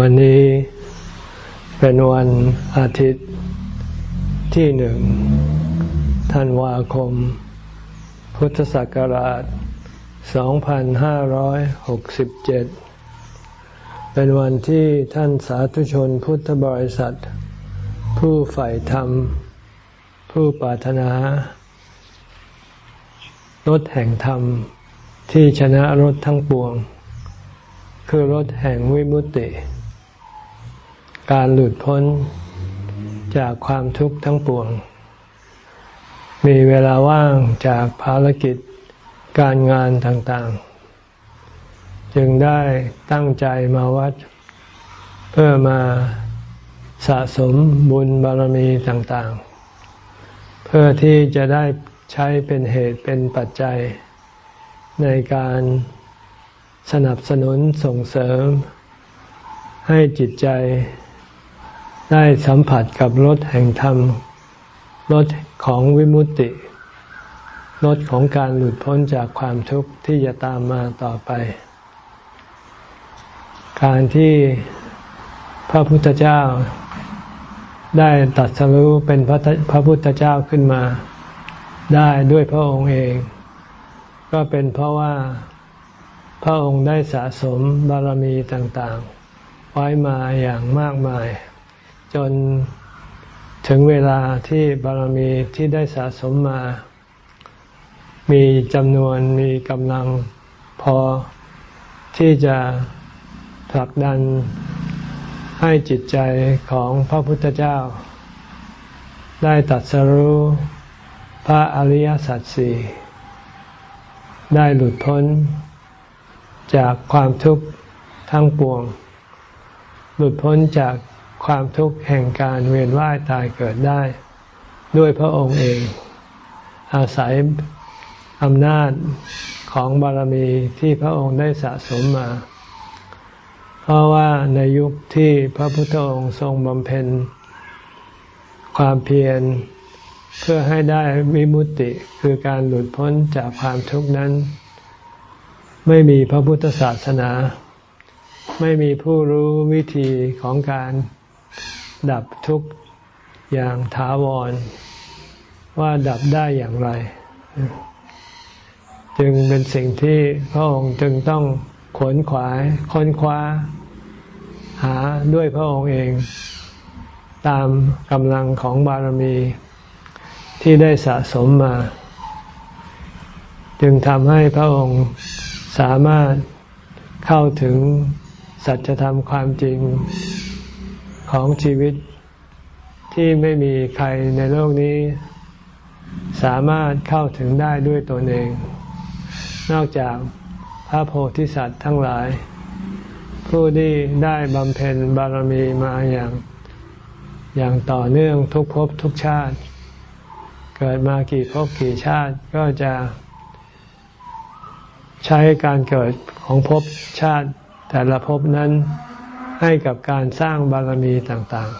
วันนี้เป็นวันอาทิตย์ที่หนึ่งธันวาคม พุทธศักราช 2567 เป็นวันที่ท่านสาธุชนพุทธบริษัท ผู้ใฝ่ธรรม ผู้ปรารถนารถแห่งธรรมที่ชนะรถทั้งปวง คือรถแห่งวิมุตติ การหลุดพ้นจากความทุกข์ทั้งปวง มีเวลาว่างจากภารกิจการงานต่างๆ จึงได้ตั้งใจมาวัด เพื่อมาสะสมบุญบารมีต่างๆ เพื่อที่จะได้ใช้เป็นเหตุเป็นปัจจัย ในการสนับสนุนส่งเสริม ให้จิตใจ ได้สัมผัสกับรถแห่งธรรมรถของวิมุตติรถของการหลุดพ้นจากความทุกข์ที่จะตามมาต่อไป การที่พระพุทธเจ้าได้ตัดสรู้เป็นพระพระพุทธเจ้าขึ้นมา ได้ด้วยพระองค์เอง ก็เป็นเพราะว่าพระองค์ได้สะสมบารมีต่างๆ ไว้มาอย่างมากมาย จนถึงเวลาที่บารมีที่ได้สะสมมา มีจำนวนมีกำลังพอที่จะผลักดันให้จิตใจของพระพุทธเจ้า ได้ตัดสรู้พระอริยสัจสี่ได้หลุดพ้น จากความทุกข์ทั้งปวง หลุดพ้นจาก ความทุกข์แห่งการเวียนว่ายตายเกิดได้ ด้วยพระองค์เอง อาศัยอำนาจของบารมีที่พระองค์ได้สะสมมา เพราะว่าในยุคที่พระพุทธองค์ทรงบำเพ็ญ ความเพียรเพื่อให้ได้วิมุตติคือการหลุดพ้นจากความทุกข์นั้น ไม่มีพระพุทธศาสนา ไม่มีผู้รู้วิธีของการ ดับทุกข์อย่างถาวร ว่าดับได้อย่างไร จึงเป็นสิ่งที่พระองค์จึงต้องขวนขวายค้นคว้า หาด้วยพระองค์เอง ตามกำลังของบารมีที่ได้สะสมมา จึงทำให้พระองค์สามารถเข้าถึงสัจธรรมความจริง ของชีวิตที่ไม่มีใครในโลกนี้ สามารถเข้าถึงได้ด้วยตนเอง นอกจากพระโพธิสัตว์ทั้งหลาย ผู้ที่ได้บำเพ็ญบารมีมาอย่าง อย่างต่อเนื่องทุกภพทุกชาติ เกิดมากี่ภพกี่ชาติก็จะใช้การเกิดของภพชาติแต่ละภพนั้น ให้กับการสร้างบารมีต่าง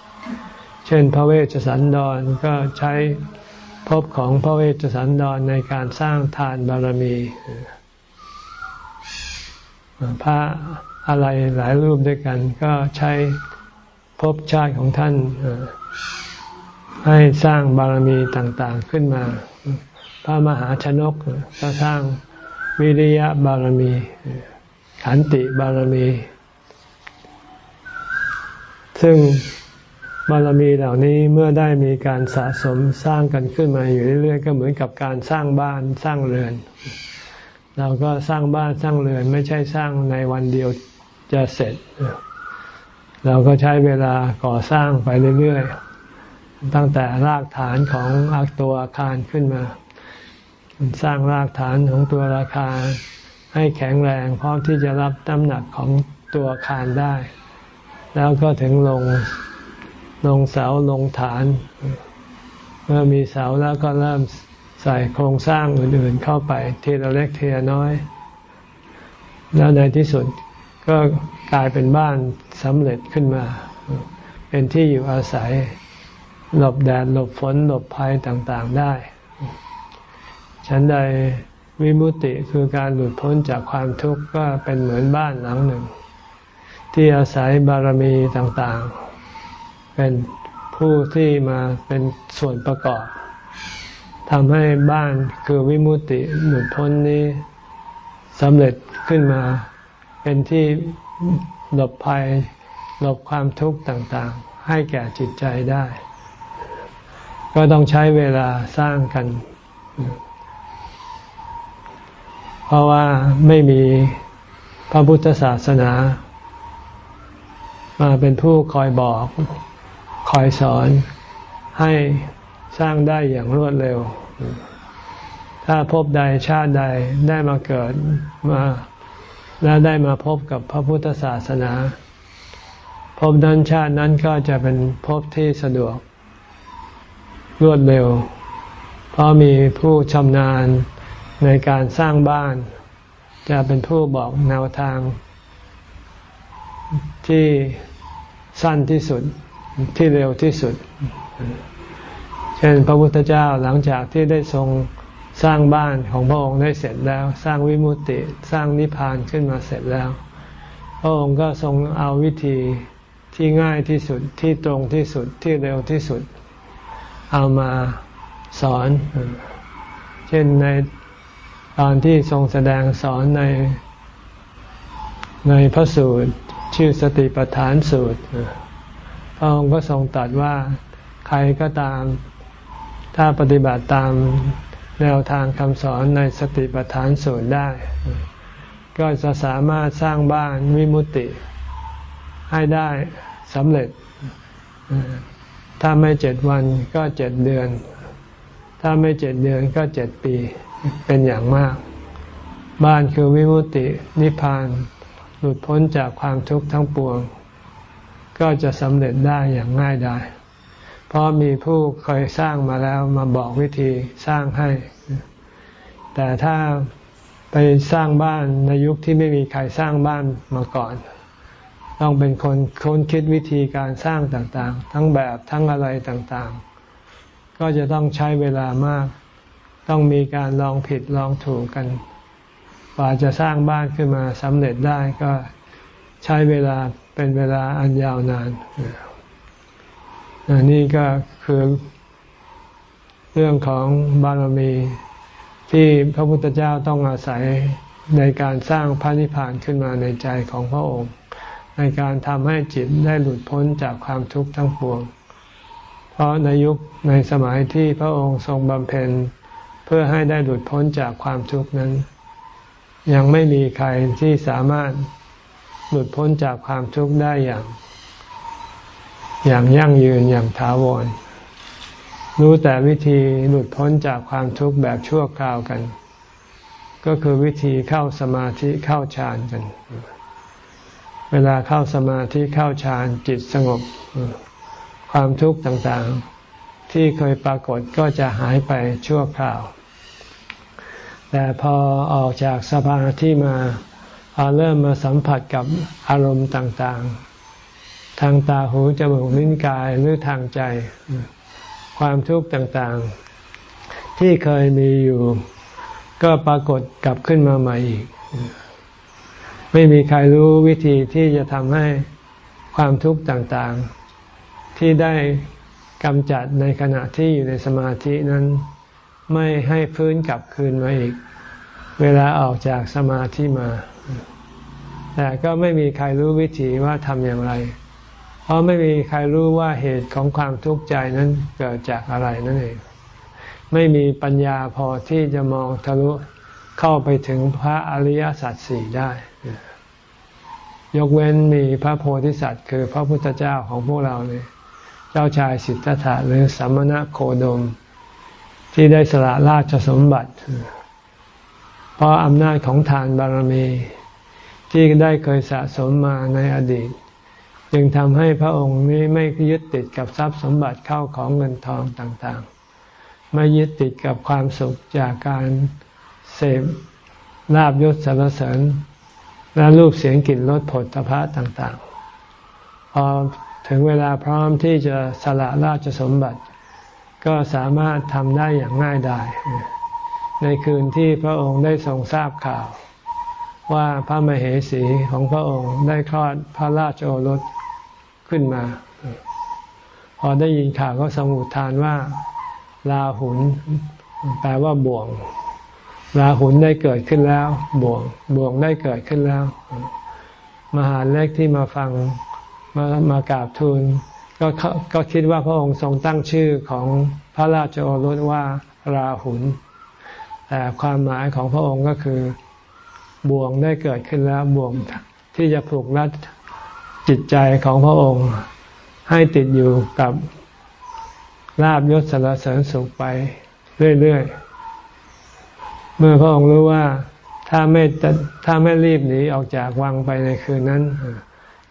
ๆ เช่นพระเวชสันดรก็ใช้ภพของพระเวชสันดรในการสร้างทานบารมี พระอะไรหลายรูปด้วยกัน ก็ใช้ภพชาติของท่านให้สร้างบารมีต่างๆขึ้นมา พระมหาชนกก็สร้างวิริยะบารมี ขันติบารมี ซึ่งบารมีเหล่านี้เมื่อได้มีการสะสมสร้างกันขึ้นมาอยู่เรื่อยๆ ก็เหมือนกับการสร้างบ้านสร้างเรือน เราก็สร้างบ้านสร้างเรือนไม่ใช่สร้างในวันเดียวจะเสร็จ เราก็ใช้เวลาก่อสร้างไปเรื่อยๆ ตั้งแต่รากฐานของอาตัวอาคารขึ้นมา สร้างรากฐานของตัวอาคารให้แข็งแรงพร้อมที่จะรับน้ำหนักของตัวอาคารได้ แล้วก็ถึงลงลงเสาลงฐาน เมื่อมีเสาแล้วก็เริ่มใส่โครงสร้างอื่นๆเข้าไปทีละเล็กทีละน้อย แล้วในที่สุดก็กลายเป็นบ้านสำเร็จขึ้นมา เป็นที่อยู่อาศัย หลบแดดหลบฝนหลบภัยต่างๆได้ฉันใดวิมุติคือการหลุดพ้นจากความทุกข์ก็เป็นเหมือนบ้านหลังหนึ่ง ที่อาศัยบารมีต่างๆ เป็นผู้ที่มาเป็นส่วนประกอบทำให้บ้านคือวิมุตติหลุดพ้นนี้สำเร็จขึ้นมา เป็นที่หลบภัยหลบความทุกข์ต่างๆ ให้แก่จิตใจได้ ก็ต้องใช้เวลาสร้างกัน เพราะว่าไม่มีพระพุทธศาสนา มาเป็นผู้คอยบอก คอยสอนให้สร้างได้อย่างรวดเร็ว ถ้าพบใดชาติใดได้มาเกิดมาแล้วได้มาพบกับพระพุทธศาสนา พบนั้นชาตินั้นก็จะเป็นพบที่สะดวก รวดเร็ว เพราะมีผู้ชำนาญในการสร้างบ้าน จะเป็นผู้บอกแนวทางที่ สั้นที่สุดที่เร็วที่สุด เช่นพระพุทธเจ้าหลังจากที่ได้ทรงสร้างบ้านของพระองค์ได้เสร็จแล้ว สร้างวิมุตติสร้างนิพพานขึ้นมาเสร็จแล้ว พระองค์ก็ทรงเอาวิธีที่ง่ายที่สุดที่ตรงที่สุดที่เร็วที่สุด เอามาสอน เช่นในตอนที่ทรงแสดงสอนในในพระสูตร ชื่อสติปัฏฐานสูตรพระองค์ก็ทรงตรัสว่าใครก็ตาม ถ้าปฏิบัติตามแนวทางคำสอนในสติปัฏฐานสูตรได้ ก็จะสามารถสร้างบ้านวิมุติ ให้ได้สำเร็จ ถ้าไม่เจ็ดวันก็เจ็ดเดือน ถ้าไม่เจ็ดเดือนก็เจ็ดปีเป็นอย่างมาก บ้านคือวิมุตินิพพาน ลุดพ้นจากความทุกข์ทั้งปวง ก็จะสำเร็จได้อย่างง่ายดายเพราะมีผู้เคยสร้างมาแล้วมาบอกวิธีสร้างให้ แต่ถ้าไปสร้างบ้านในยุคที่ไม่มีใครสร้างบ้านมาก่อน ต้องเป็นคนค้นคิดวิธีการสร้างต่างๆ ทั้งแบบทั้งอะไรต่างๆ ก็จะต้องใช้เวลามาก ต้องมีการลองผิดลองถูกกัน กว่าจะสร้างบ้านขึ้นมาสำเร็จได้ก็ใช้เวลาเป็นเวลาอันยาวนานนี่ก็คือเรื่องของบารมีที่พระพุทธเจ้าต้องอาศัยในการสร้างพระนิพพานขึ้นมาในใจของพระองค์ ในการทำให้จิตได้หลุดพ้นจากความทุกข์ทั้งปวง เพราะในยุคในสมัยที่พระองค์ทรงบำเพ็ญเพื่อให้ได้หลุดพ้นจากความทุกข์นั้น ยังไม่มีใครที่สามารถหลุดพ้นจากความทุกข์ได้อย่าง อย่างยั่งยืนอย่างถาวร รู้แต่วิธีหลุดพ้นจากความทุกข์แบบชั่วคราวกัน ก็คือวิธีเข้าสมาธิเข้าฌานกัน เวลาเข้าสมาธิเข้าฌานจิตสงบ ความทุกข์ต่างๆ ที่เคยปรากฏก็จะหายไปชั่วคราว แต่พอออกจากสมาธิมาพอเริ่มมาสัมผัสกับอารมณ์ต่างๆ ทางตาหูจมูกลิ้นกายหรือทางใจ ความทุกข์ต่างๆ ที่เคยมีอยู่ ก็ปรากฏกลับขึ้นมาใหม่อีก ไม่มีใครรู้วิธีที่จะทำให้ความทุกข์ต่างๆ ที่ได้กำจัดในขณะที่อยู่ในสมาธินั้น ไม่ให้พื้นกลับคืนมาอีก เวลาออกจากสมาธิมา แต่ก็ไม่มีใครรู้วิธีว่าทำอย่างไร เพราะไม่มีใครรู้ว่าเหตุของความทุกข์ใจนั้นเกิดจากอะไรนั่นเอง ไม่มีปัญญาพอที่จะมองทะลุเข้าไปถึงพระอริยสัจสี่ได้ ยกเว้นมีพระโพธิสัตว์ คือพระพุทธเจ้าของพวกเราเลย เจ้าชายสิทธัตถะหรือสัมมณโคดม ที่ได้สละราชสมบัติ เพราะอำนาจของทานบารมี ที่ได้เคยสะสมมาในอดีต จึงทำให้พระองค์นี้ไม่ยึดติดกับทรัพย์สมบัติเข้าของเงินทองต่างๆ ไม่ยึดติดกับความสุขจากการเสพลาบยศสารเสริญ และรูปเสียงกลิ่นรสผลตภะต่างๆ พอถึงเวลาพร้อมที่จะสละราชสมบัติ ก็สามารถทำได้อย่างง่ายดายในคืนที่พระองค์ได้ทรงทราบข่าว ว่าพระมเหสีของพระองค์ได้คลอดพระราชโอรสขึ้นมา พอได้ยินข่าวก็สมุทานว่าลาหุนแปลว่าบ่วงลาหุนได้เกิดขึ้นแล้วบ่วงบ่วงได้เกิดขึ้นแล้ว มหาเล็กที่มาฟังมามากราบทูล ก็ก็คิดว่าพระองค์ทรงตั้งชื่อของพระราชโอรสว่าราหุนแต่ความหมายของพระองค์ก็คือบ่วงได้เกิดขึ้นแล้วบ่วงที่จะผูกรัดจิตใจของพระองค์ให้ติดอยู่กับลาบยศสารเสริญสุขไปเรื่อยๆ เมื่อพระองค์รู้ว่าถ้าไม่ถ้าไม่รีบหนีออกจากวังไปในคืนนั้น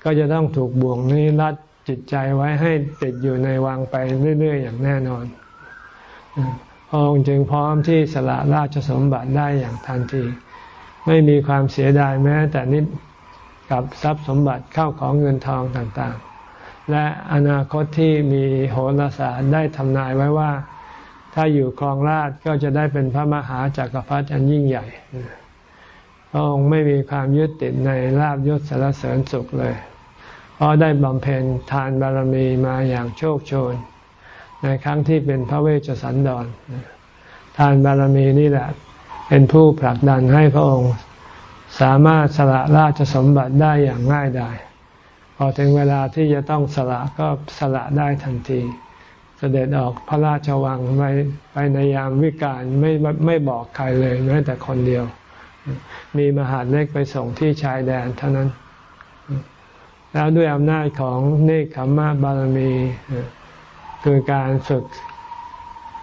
ก็จะต้องถูกบ่วงนี้รัด จิตใจไว้ให้ติดอยู่ในวังไปเรื่อย ๆ อย่างแน่นอนพระองค์จึงพร้อมที่สละราชสมบัติได้อย่างทันที ไม่มีความเสียดายแม้แต่นิดกับทรัพย์สมบัติเข้าของเงินทองต่างๆ และอนาคตที่มีโหราศาสตร์ได้ทำนายไว้ว่า ถ้าอยู่ครองราชก็จะได้เป็นพระมหาจากักรพรรดิอันยิ่งใหญ่พระองค์ไม่มีความยึดติดในลาบยศสารเสริญสุขเลย เพราะได้บำเพ็ญทานบารมีมาอย่างโชคโชน ในครั้งที่เป็นพระเวชสันดร ทานบารมีนี่แหละ เป็นผู้ผลักดันให้พระองค์ สามารถสละราชสมบัติได้อย่างง่ายดายพอถึงเวลาที่จะต้องสละก็สละได้ทันทีเสด็จออกพระราชวังไปไปในยามวิกาลไม่ไม่บอกใครเลยแม้แต่คนเดียว มีมหาเล็กไปส่งที่ชายแดนเท่านั้น แล้วด้วยอำนาจของเนคขมมะบารมี คือการฝึก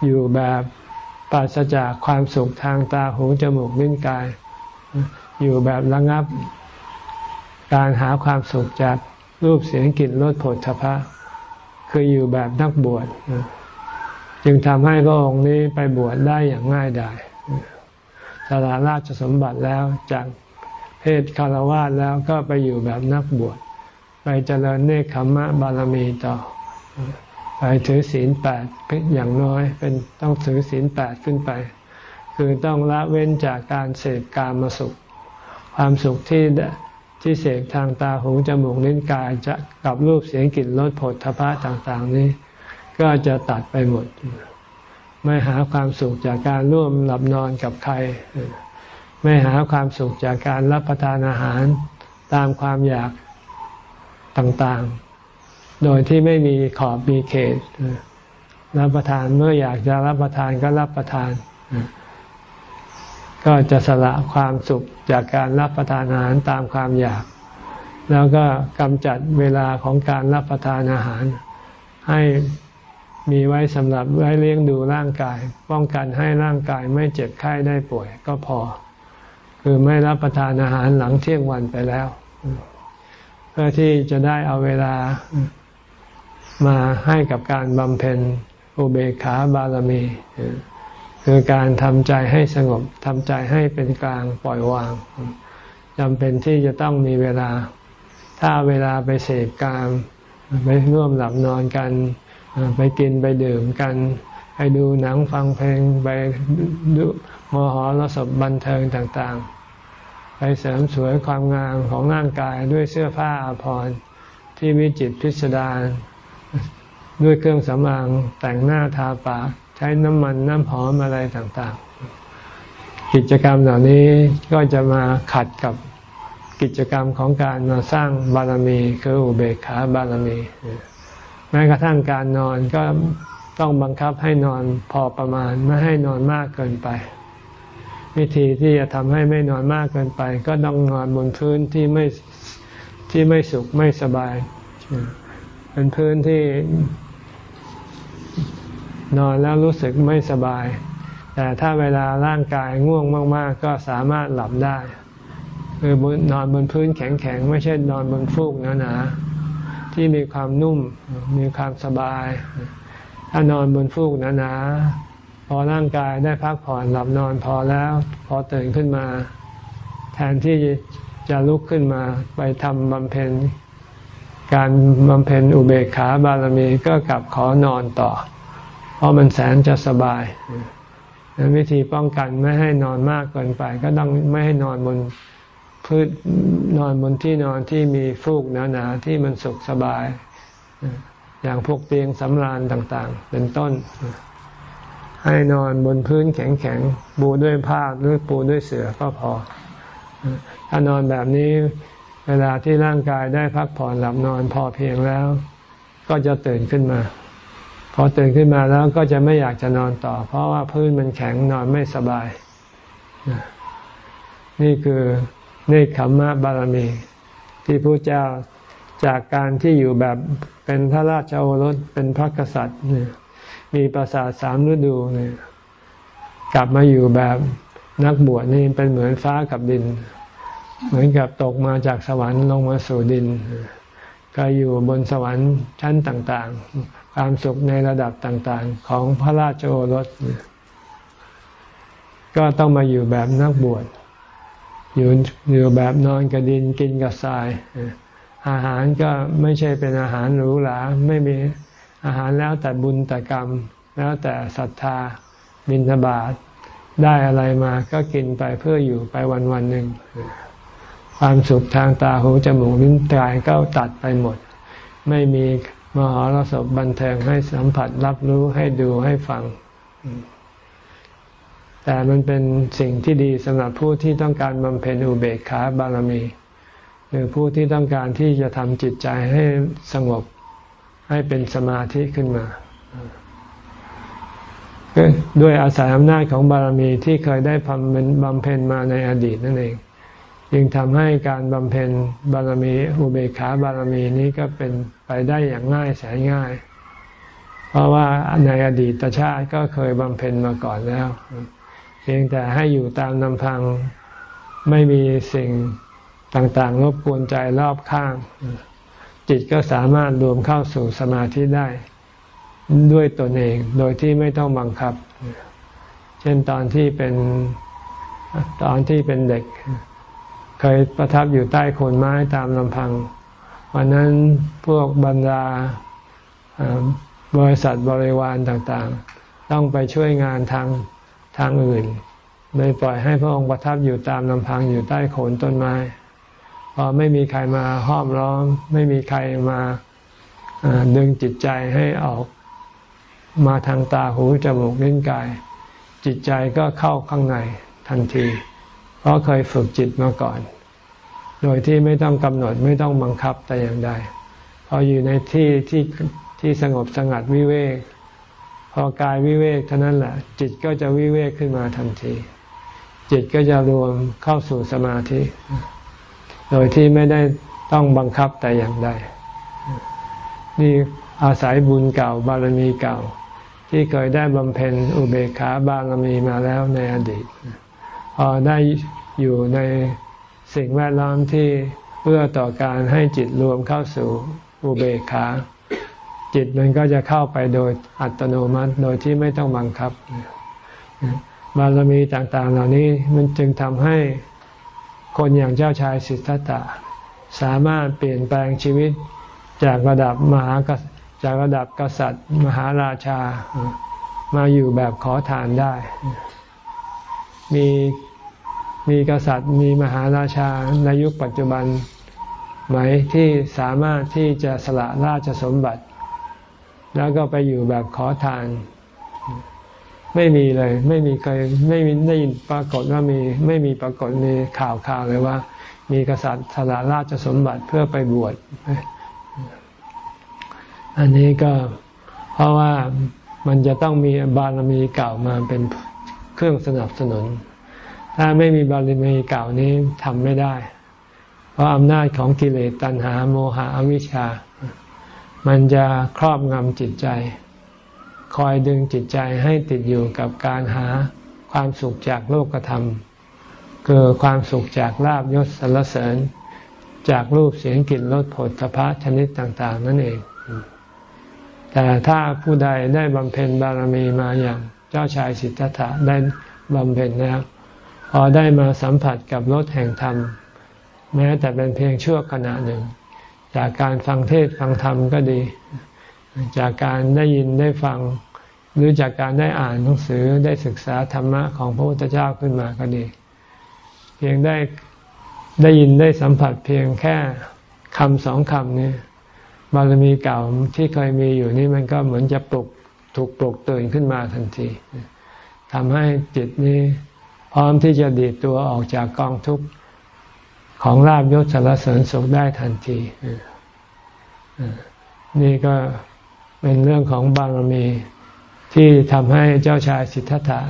อยู่แบบปราศจากความสุขทางตาหูจมูกลิ้นกาย อยู่แบบระงับ การหาความสุขจากรูปเสียงกลิ่นรสผลทพะคืออยู่แบบนักบวชจึงทำให้พระองค์นี้ไปบวชได้อย่างง่ายดายสละราชสมบัติแล้วจากเพศคารวะแล้วก็ไปอยู่แบบนักบวช ไปเจริญเนคขมะบารมีต่อ ไปถือศีลแปดอย่างน้อยเป็นต้องถือศีลแปดขึ้นไป คือต้องละเว้นจากการเสพกามสุข ความสุขที่ที่เสกทางตาหูจมูกลิ้นกายจะกับรูปเสียงกลิ่นรสผลทพะต่างๆ นี้ ก็จะตัดไปหมด ไม่หาความสุขจากการร่วมหลับนอนกับใคร ไม่หาความสุขจากการรับประทานอาหารตามความอยาก ต่างๆ โดยที่ไม่มีขอบมีเขต รับประทานเมื่ออยากจะรับประทานก็รับประทาน ก็จะสละความสุขจากการรับประทานอาหารตามความอยาก แล้วก็กำจัดเวลาของการรับประทานอาหาร ให้มีไว้สำหรับไว้เลี้ยงดูร่างกาย ป้องกันให้ร่างกายไม่เจ็บไข้ได้ป่วยก็พอ คือไม่รับประทานอาหารหลังเที่ยงวันไปแล้ว เพื่อที่จะได้เอาเวลามาให้กับการบำเพ็ญอุเบกขาบารมี คือการทำใจให้สงบทำใจให้เป็นกลางปล่อยวางจำเป็นที่จะต้องมีเวลา ถ้าเวลาไปเสพกามไปร่วมหลับนอนกัน ไปกินไปดื่มกัน ไปดูหนังฟังเพลงไปดูมหรสพบันเทิงต่างๆ ไปเสริมสวยความงามของร่างกายด้วยเสื้อผ้าอาภรณ์ที่วิจิตพิสดารด้วยเครื่องสำอางแต่งหน้าทาปากใช้น้ำมันน้ำหอมอะไรต่างๆ กิจกรรมเหล่านี้ก็จะมาขัดกับกิจกรรมของการมาสร้างบารมีคืออุเบกขาบารมี แม้กระทั่งการนอนก็ต้องบังคับให้นอนพอประมาณไม่ให้นอนมากเกินไป วิธีที่จะทำให้ไม่นอนมากเกินไป ก็ต้องนอนบนพื้นที่ไม่ที่ไม่สุขไม่สบาย เป็นพื้นที่นอนแล้วรู้สึกไม่สบาย แต่ถ้าเวลาร่างกายง่วงมาก ๆ ก็สามารถหลับได้ คือนอนบนพื้นแข็ง ๆ ไม่ใช่นอนบนฟูกหนาๆที่มีความนุ่มมีความสบาย ถ้านอนบนฟูกหนาๆ พอร่างกายได้พักผ่อนหลับนอนพอแล้ว พอตื่นขึ้นมา แทนที่จะลุกขึ้นมาไปทำบำเพ็ญ การบำเพ็ญอุเบกขาบารมีก็กลับขอนอนต่อ เพราะมันแสนจะสบายวิธีป้องกันไม่ให้นอนมากเกินไป ก็ต้องไม่ให้นอนบนพื้นนอนบนที่นอนที่มีฟูกหนาๆที่มันสุขสบาย อย่างพวกเตียงสำราญต่าง ๆ เป็นต้น ให้นอนบนพื้นแข็งๆปูด้วยผ้าหรือปูด้วยเสื่อก็พอ ถ้านอนแบบนี้เวลาที่ร่างกายได้พักผ่อนหลับนอนพอเพียงแล้ว ก็จะตื่นขึ้นมา พอตื่นขึ้นมาแล้วก็จะไม่อยากจะนอนต่อ เพราะว่าพื้นมันแข็งนอนไม่สบาย นี่คือเนคขมมะบารมี ที่พระเจ้าจากการที่อยู่แบบเป็นพระราชโอรสเป็นพระกษัตริย์เนี่ย มีประสาทสามฤดูเนี่ยกลับมาอยู่แบบนักบวชนี่เป็นเหมือนฟ้ากับดิน เหมือนกับตกมาจากสวรรค์ลงมาสู่ดิน ก็อยู่บนสวรรค์ชั้นต่างๆ ความสุขในระดับต่างๆ ของพระราชโอรส ก็ต้องมาอยู่แบบนักบวชอยู่อยู่แบบนอนกับดินกินกับทราย อาหารก็ไม่ใช่เป็นอาหารหรูหราไม่มี อาหารแล้วแต่บุญแต่กรรม แล้วแต่ศรัทธาบิณฑบาตได้อะไรมาก็กินไปเพื่ออยู่ไปวันวันหนึ่ง ความสุขทางตาหูจมูกลิ้นกายก็ตัดไปหมด ไม่มีมหรสพบันเทิงให้สัมผัสรับรู้ให้ดูให้ฟัง แต่มันเป็นสิ่งที่ดีสำหรับผู้ที่ต้องการบำเพ็ญอุเบกขาบารมี หรือผู้ที่ต้องการที่จะทำจิตใจให้สงบ ให้เป็นสมาธิขึ้นมา ด้วยอาศัยอำนาจของบารมีที่เคยได้บำเพ็ญมาในอดีตนั่นเองจึงทำให้การบำเพ็ญบารมีอุเบกขาบารมีนี้ก็เป็นไปได้อย่างง่ายแสนง่าย เพราะว่าในอดีตชาติก็เคยบำเพ็ญมาก่อนแล้ว เพียงแต่ให้อยู่ตามลำพังไม่มีสิ่งต่างๆรบกวนใจรอบข้าง จิตก็สามารถรวมเข้าสู่สมาธิได้ ด้วยตนเองโดยที่ไม่ต้องบังคับ เช่นตอนที่เป็นตอนที่เป็นเด็ก เคยประทับอยู่ใต้โคนไม้ตามลำพัง วันนั้นพวกบรรดาบริษัทบริวารต่างๆ ต้องไปช่วยงานทางทางอื่นเลยปล่อยให้พระองค์ประทับอยู่ตามลำพังอยู่ใต้โคนต้นไม้ พอไม่มีใครมาห้อมล้อม ไม่มีใครมาดึงจิตใจให้ออกมาทางตาหูจมูกลิ้นกาย จิตใจก็เข้าข้างในทันที เพราะเคยฝึกจิตมาก่อน โดยที่ไม่ต้องกำหนดไม่ต้องบังคับแต่อย่างใดพออยู่ในที่ที่ที่สงบสงัดวิเวก พอกายวิเวกเท่านั้นแหละจิตก็จะวิเวกขึ้นมาทันที จิตก็จะรวมเข้าสู่สมาธิ โดยที่ไม่ได้ต้องบังคับแต่อย่างใด นี่อาศัยบุญเก่าบารมีเก่า ที่เคยได้บำเพ็ญอุเบกขาบารมีมาแล้วในอดีต พอได้อยู่ในสิ่งแวดล้อมที่เพื่อต่อการให้จิตรวมเข้าสู่อุเบกขา จิตมันก็จะเข้าไปโดยอัตโนมัติโดยที่ไม่ต้องบังคับ บารมีต่างๆ เหล่านี้มันจึงทำให้ คนอย่างเจ้าชายสิทธัตถะสามารถเปลี่ยนแปลงชีวิตจากระดับมหาจากระดับกษัตริย์ มหาราชา มาอยู่แบบขอทานได้ มีมีกษัตริย์มีมหาราชาในยุคปัจจุบันไหมที่สามารถที่จะสละราชสมบัติ แล้วก็ไปอยู่แบบขอทาน ไม่มีเลย ไม่มีใครไม่มีได้ยินปรากฏว่ามีไม่มีปรากฏมีข่าวข่าวเลยว่า มีกษัตริย์สละราชสมบัติเพื่อไปบวชอันนี้ก็เพราะว่ามันจะต้องมีบารมีเก่ามาเป็นเครื่องสนับสนุน ถ้าไม่มีบารมีเก่านี้ทำไม่ได้ เพราะอำนาจของกิเลสตัณหาโมหะอวิชชา มันจะครอบงำจิตใจ คอยดึงจิตใจให้ติดอยู่กับการหาความสุขจากโลกธรรม คือความสุขจากลาบยศสรรเสริญ จากรูปเสียงกลิ่นรสผลสะพะชนิดต่างๆ นั่นเอง แต่ถ้าผู้ใดได้บำเพ็ญบารมีมาอย่างเจ้าชายสิทธัตถะได้บำเพ็ญแล้วพอได้มาสัมผัสกับรสแห่งธรรม แม้แต่เป็นเพียงชั่วขณะหนึ่ง จากการฟังเทศฟังธรรมก็ดี จากการได้ยินได้ฟัง หรือจากการได้อ่านหนังสือได้ศึกษาธรรมะของพระพุทธเจ้าขึ้นมาก็ดี เพียงได้ได้ยินได้สัมผัสเพียงแค่คำสองคำนี้บารมีเก่าที่เคยมีอยู่นี่มันก็เหมือนจะปลุกถูกปลุกตื่นขึ้นมาทันทีทำให้จิตนี้พร้อมที่จะดีดตัวออกจากกองทุกข์ของลาบยศสารเสริญสุขได้ทันทีนี่ก็ เป็นเรื่องของบารมี ที่ทำให้เจ้าชายสิทธัตถะ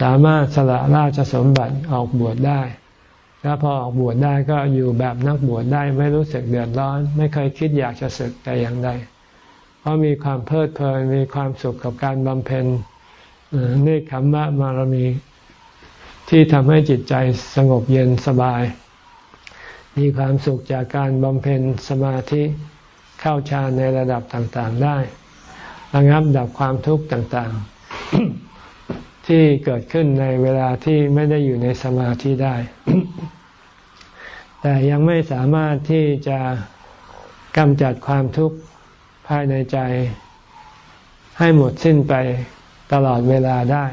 สามารถสละราชสมบัติออกบวชได้แล้วพอออกบวชได้ก็อยู่แบบนักบวชได้ไม่รู้สึกเดือดร้อน ไม่เคยคิดอยากจะศึกแต่อย่างใด เพราะมีความเพลิดเพลินมีความสุขกับการบำเพ็ญเนคขมมะมารมีที่ทำให้จิตใจสงบเย็นสบาย มีความสุขจากการบำเพ็ญสมาธิ เข้าฌานในระดับต่างๆได้ ระงับดับความทุกข์ต่างๆ ที่เกิดขึ้นในเวลาที่ไม่ได้อยู่ในสมาธิได้ แต่ยังไม่สามารถที่จะกำจัดความทุกข์ภายในใจ ให้หมดสิ้นไปตลอดเวลาได้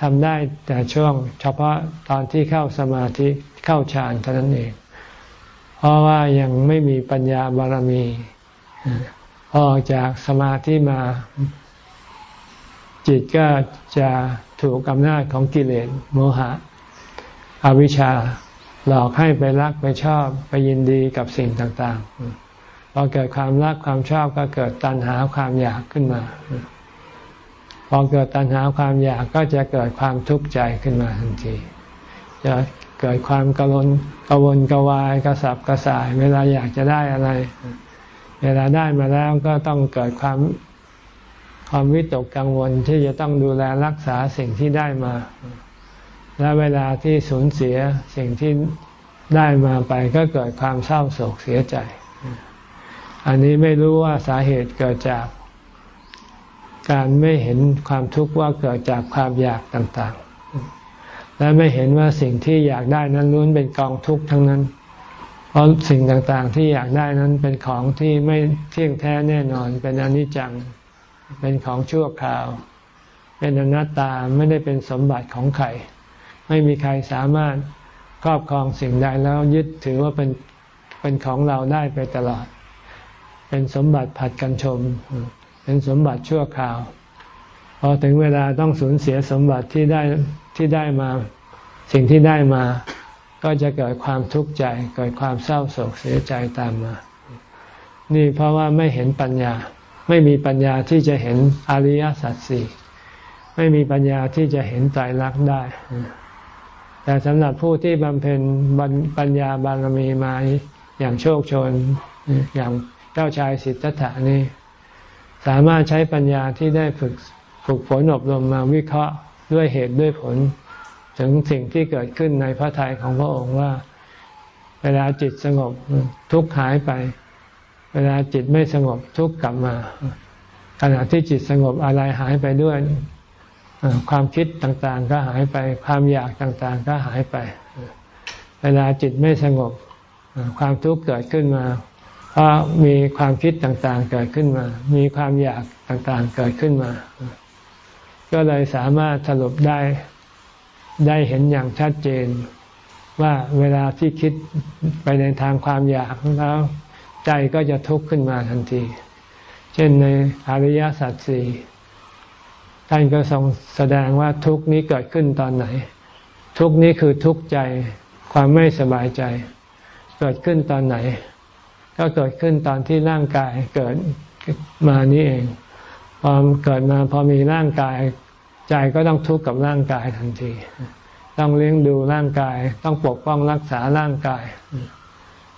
ทำได้แต่ช่วงเฉพาะตอนที่เข้าสมาธิเข้าฌานเท่านั้นเอง เพราะว่ายังไม่มีปัญญาบารมี ออกจากสมาธิมา จิตก็จะถูกอำนาจของกิเลสโมหะ อวิชชาหลอกให้ไปรักไปชอบไปยินดีกับสิ่งต่างๆ พอเกิดความรักความชอบก็เกิดตัณหาความอยากขึ้นมา พอเกิดตัณหาความอยากก็จะเกิดความทุกข์ใจขึ้นมาทันทีจะ เกิดความกระวนกระวนกระวายกระสับกระส่าย เวลาอยากจะได้อะไร เวลาได้มาแล้วก็ต้องเกิดความความวิตกกังวลที่จะต้องดูแลรักษาสิ่งที่ได้มา และเวลาที่สูญเสียสิ่งที่ได้มาไปก็เกิดความเศร้าโศกเสียใจ อันนี้ไม่รู้ว่าสาเหตุเกิดจาก การไม่เห็นความทุกข์ว่าเกิดจากความอยากต่างๆ และไม่เห็นว่าสิ่งที่อยากได้นั้นล้วนเป็นกองทุกข์ทั้งนั้น เพราะสิ่งต่างๆที่อยากได้นั้นเป็นของที่ไม่เที่ยงแท้แน่นอน เป็นอนิจจัง เป็นของชั่วคราว เป็นอนัตตาไม่ได้เป็นสมบัติของใคร ไม่มีใครสามารถครอบครองสิ่งใดแล้วยึดถือว่าเป็นเป็นของเราได้ไปตลอด เป็นสมบัติผัดกันชม เป็นสมบัติชั่วคราว พอถึงเวลาต้องสูญเสียสมบัติที่ได้ ที่ได้มา สิ่งที่ได้มา ก็จะเกิดความทุกข์ใจ เกิดความเศร้าโศกเสียใจตามมา นี่เพราะว่าไม่เห็นปัญญา ไม่มีปัญญาที่จะเห็นอริยสัจสี่ไม่มีปัญญาที่จะเห็นใจรักได้ แต่สำหรับผู้ที่บำเพ็ญปัญญาบารมีมาอย่างโชคชน อย่างเจ้าชายสิทธัตถานี่สามารถใช้ปัญญาที่ได้ฝึกฝึกฝนอบรมมาวิเคราะห์ ด้วยเหตุด้วยผล ถึงสิ่งที่เกิดขึ้นในพระทัยของพระองค์ว่า เวลาจิตสงบทุกข์หายไป เวลาจิตไม่สงบทุกข์กลับมา ขณะที่จิตสงบอะไรหายไปด้วยความคิดต่างๆ ก็หายไป ความอยากต่างๆ ก็หายไป เวลาจิตไม่สงบความทุกข์เกิดขึ้นมา เพราะมีความคิดต่างๆ เกิดขึ้นมา มีความอยากต่างๆ เกิดขึ้นมา ก็เลยสามารถสรุปได้ได้เห็นอย่างชัดเจน ว่าเวลาที่คิดไปในทางความอยากแล้วใจก็จะทุกข์ขึ้นมาทันที เช่นในอริยสัจสี่ท่านก็ทรงแสดงว่าทุกข์นี้เกิดขึ้นตอนไหน ทุกข์นี้คือทุกข์ใจความไม่สบายใจ เกิดขึ้นตอนไหน ก็เกิดขึ้นตอนที่ร่างกายเกิดมานี้เอง พอเกิดมาพอมีร่างกาย ใจก็ต้องทุกข์กับร่างกายทันที ต้องเลี้ยงดูร่างกาย ต้องปกป้องรักษาร่างกาย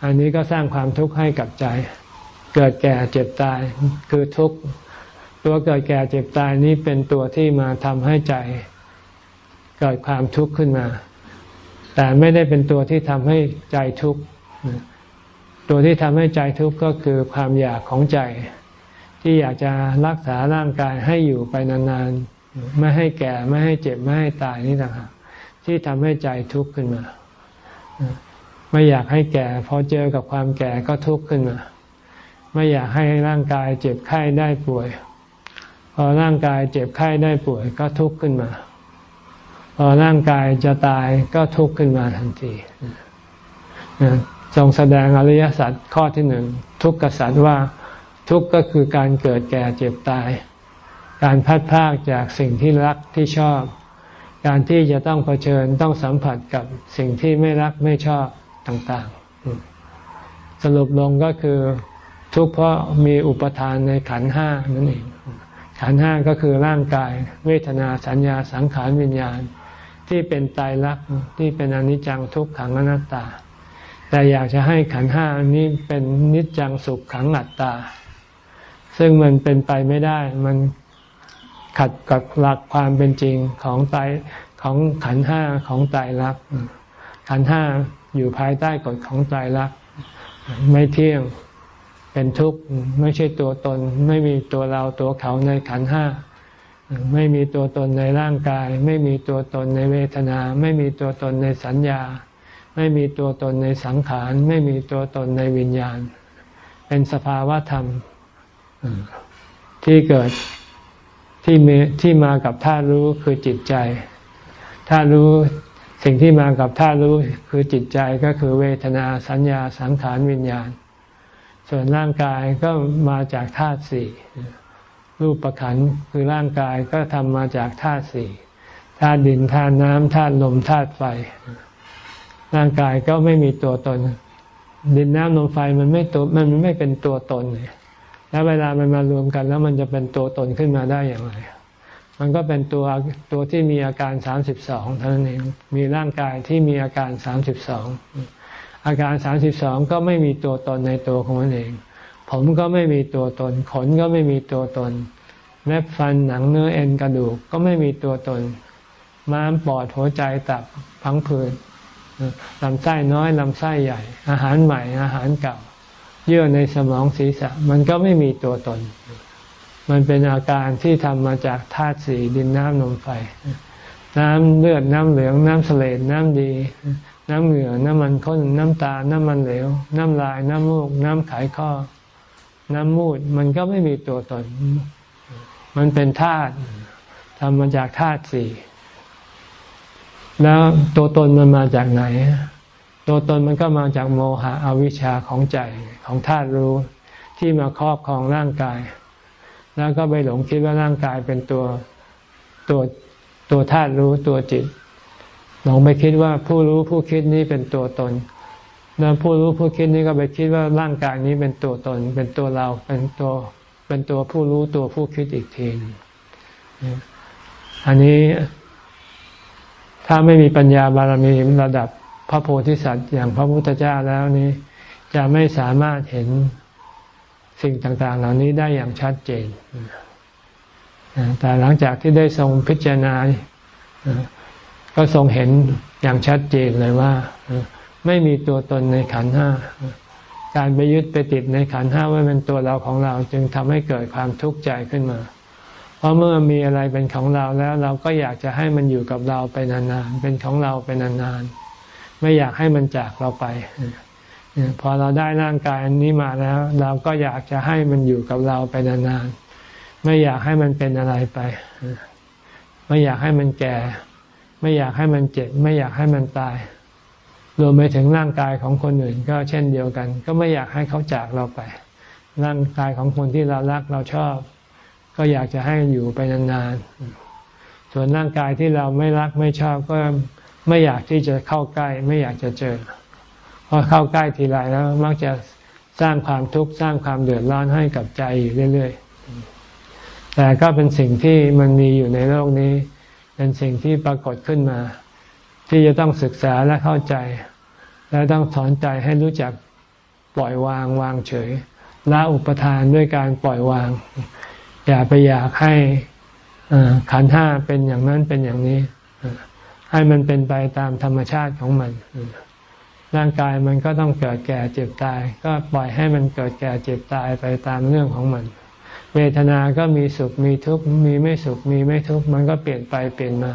อันนี้ก็สร้างความทุกข์ให้กับใจ เกิดแก่เจ็บตายคือทุกข์ตัวเกิดแก่เจ็บตายนี้เป็นตัวที่มาทำให้ใจ เกิดความทุกข์ขึ้นมา แต่ไม่ได้เป็นตัวที่ทำให้ใจทุกข์ตัวที่ทำให้ใจทุกข์ก็คือความอยากของใจ ที่อยากจะรักษาร่างกายให้อยู่ไปนานๆ ไม่ให้แก่ไม่ให้เจ็บไม่ให้ตายนี่ต่างหากที่ทำให้ใจทุกข์ขึ้นมา ไม่อยากให้แก่พอเจอกับความแก่ก็ทุกข์ขึ้นมา ไม่อยากให้ร่างกายเจ็บไข้ได้ป่วย พอร่างกายเจ็บไข้ได้ป่วยก็ทุกข์ขึ้นมา พอร่างกายจะตายก็ทุกข์ขึ้นมาทันทีทรงแสดงอริยสัจข้อที่หนึ่งทุกขสัจว่า ทุกข์ก็คือการเกิดแก่เจ็บตาย การพัดพากจากสิ่งที่รักที่ชอบ การที่จะต้องเผชิญต้องสัมผัสกับสิ่งที่ไม่รักไม่ชอบต่างๆ สรุปลงก็คือทุกข์เพราะมีอุปทานในขันห้านั่นเองขันห้าก็คือร่างกาย เวทนาสัญญาสังขารวิญญาณ ที่เป็นตายรักที่เป็นอนิจจังทุกขังอนัตตา แต่อยากจะให้ขันห้านี้เป็นนิจจังสุขขังอัตตา ซึ่งมันเป็นไปไม่ได้ มันขัดกับหลักความเป็นจริงของไตของขันห้าของไตรลักษณ์ขันห้าอยู่ภายใต้กฎของไตรลักษณ์ไม่เที่ยงเป็นทุกข์ไม่ใช่ตัวตน ไม่มีตัวเราตัวเขาในขันห้าไม่มีตัวตนในร่างกาย ไม่มีตัวตนในเวทนา ไม่มีตัวตนในสัญญา ไม่มีตัวตนในสังขาร ไม่มีตัวตนในวิญญาณ เป็นสภาวะธรรม ที่เกิดที่มีที่มากับท่ารู้คือจิตใจท่ารู้สิ่งที่มากับท่ารู้คือจิตใจก็คือเวทนาสัญญาสังขารวิญญาณ ส่วนร่างกายก็มาจากธาตุสี่รูปประขันคือร่างกายก็ทำมาจากธาตุสี่ธาตุดินธาตุน้ำธาตุลมธาตุไฟ ร่างกายก็ไม่มีตัวตน ดินน้ำลมไฟมันไม่ตัวมันไม่เป็นตัวตนเลย แล้วเวลามันมารวมกันแล้วมันจะเป็นตัวตนขึ้นมาได้อย่างไร มันก็เป็นตัวตัวที่มีอาการสามสิบสองเท่านั้นเอง มีร่างกายที่มีอาการสามสิบสอง อาการสามสิบสองก็ไม่มีตัวตนในตัวของมันเอง ผมก็ไม่มีตัวตน ขนก็ไม่มีตัวตนแมบฟันหนังเนื้อเอ็นกระดูกก็ไม่มีตัวตน ม้ามปอดหัวใจตับพังผืดลำไส้น้อยลำไส้ใหญ่ อาหารใหม่อาหารเก่า เยื่อในสมองศีรษะ มันก็ไม่มีตัวตน มันเป็นอาการที่ทำมาจากธาตุสีดินน้ำลมไฟ น้ำเลือดน้ำเหลือง น้ำเสลดน้ำดี น้ำเหงื่อ น้ำมันข้น น้ำตา น้ำมันเหลว น้ำลาย น้ำมูก น้ำไขข้อ น้ำมูด มันก็ไม่มีตัวตน มันเป็นธาตุทำมาจากธาตุสี่แล้วตัวตนมันมาจากไหน ตัวตนมันก็มาจากโมหะอวิชชาของใจของธาตุรู้ที่มาครอบครองร่างกาย แล้วก็ไปหลงคิดว่าร่างกายเป็นตัวตัวตัวธาตุรู้ตัวจิตหลงไปคิดว่าผู้รู้ผู้คิดนี้เป็นตัวตนแล้วผู้รู้ผู้คิดนี้ก็ไปคิดว่าร่างกายนี้เป็นตัวตน เป็นตัวเราเป็นตัวเป็นตัวผู้รู้ตัวผู้คิดอีกทีอันนี้ถ้าไม่มีปัญญาบารมีระดับ พระโพธิสัตว์อย่างพระพุทธเจ้าแล้วนี้ จะไม่สามารถเห็นสิ่งต่าง ๆ เหล่านี้ได้อย่างชัดเจน แต่หลังจากที่ได้ทรงพิจารณา ก็ทรงเห็นอย่างชัดเจนเลยว่า ไม่มีตัวตนในขันห้า การไปยึดไปติดในขันห้าว่าเป็นตัวเราของเราจึงทำให้เกิดความทุกข์ใจขึ้นมา เพราะเมื่อมีอะไรเป็นของเราแล้ว เราก็อยากจะให้มันอยู่กับเราไปนานๆ เป็นของเราไปนานๆ ไม่อยากให้มันจากเราไปพอเราได้ร่างกายอันนี้มาแล้ว เราก็อยากจะให้มันอยู่กับเราไปนานๆไม่อยากให้มันเป็นอะไรไป ไม่อยากให้มันแก่ ไม่อยากให้มันเจ็บ ไม่อยากให้มันตาย รวมไปถึงร่างกายของคนอื่นก็เช่นเดียวกัน ก็ไม่อยากให้เขาจากเราไป ร่างกายของคนที่เรารักเราชอบ ก็อยากจะให้อยู่ไปนานๆส่วนร่างกายที่เราไม่รักไม่ชอบก็ ไม่อยากที่จะเข้าใกล้ ไม่อยากจะเจอพอเข้าใกล้ทีไรแล้ว มักจะสร้างความทุกข์สร้างความเดือดร้อนให้กับใจอยู่เรื่อย ๆ แต่ก็เป็นสิ่งที่มันมีอยู่ในโลกนี้ เป็นสิ่งที่ปรากฏขึ้นมา ที่จะต้องศึกษาและเข้าใจ และต้องสอนใจให้รู้จักปล่อยวางวางเฉยละอุปทานด้วยการปล่อยวาง อย่าไปอยากให้ขันห้าเป็นอย่างนั้นเป็นอย่างนี้ ให้มันเป็นไปตามธรรมชาติของมัน ร่างกายมันก็ต้องเกิดแก่เจ็บตาย ก็ปล่อยให้มันเกิดแก่เจ็บตายไปตามเรื่องของมัน เวทนาก็มีสุขมีทุกข์มีไม่สุขมีไม่ทุกข์มันก็เปลี่ยนไปเปลี่ยนมา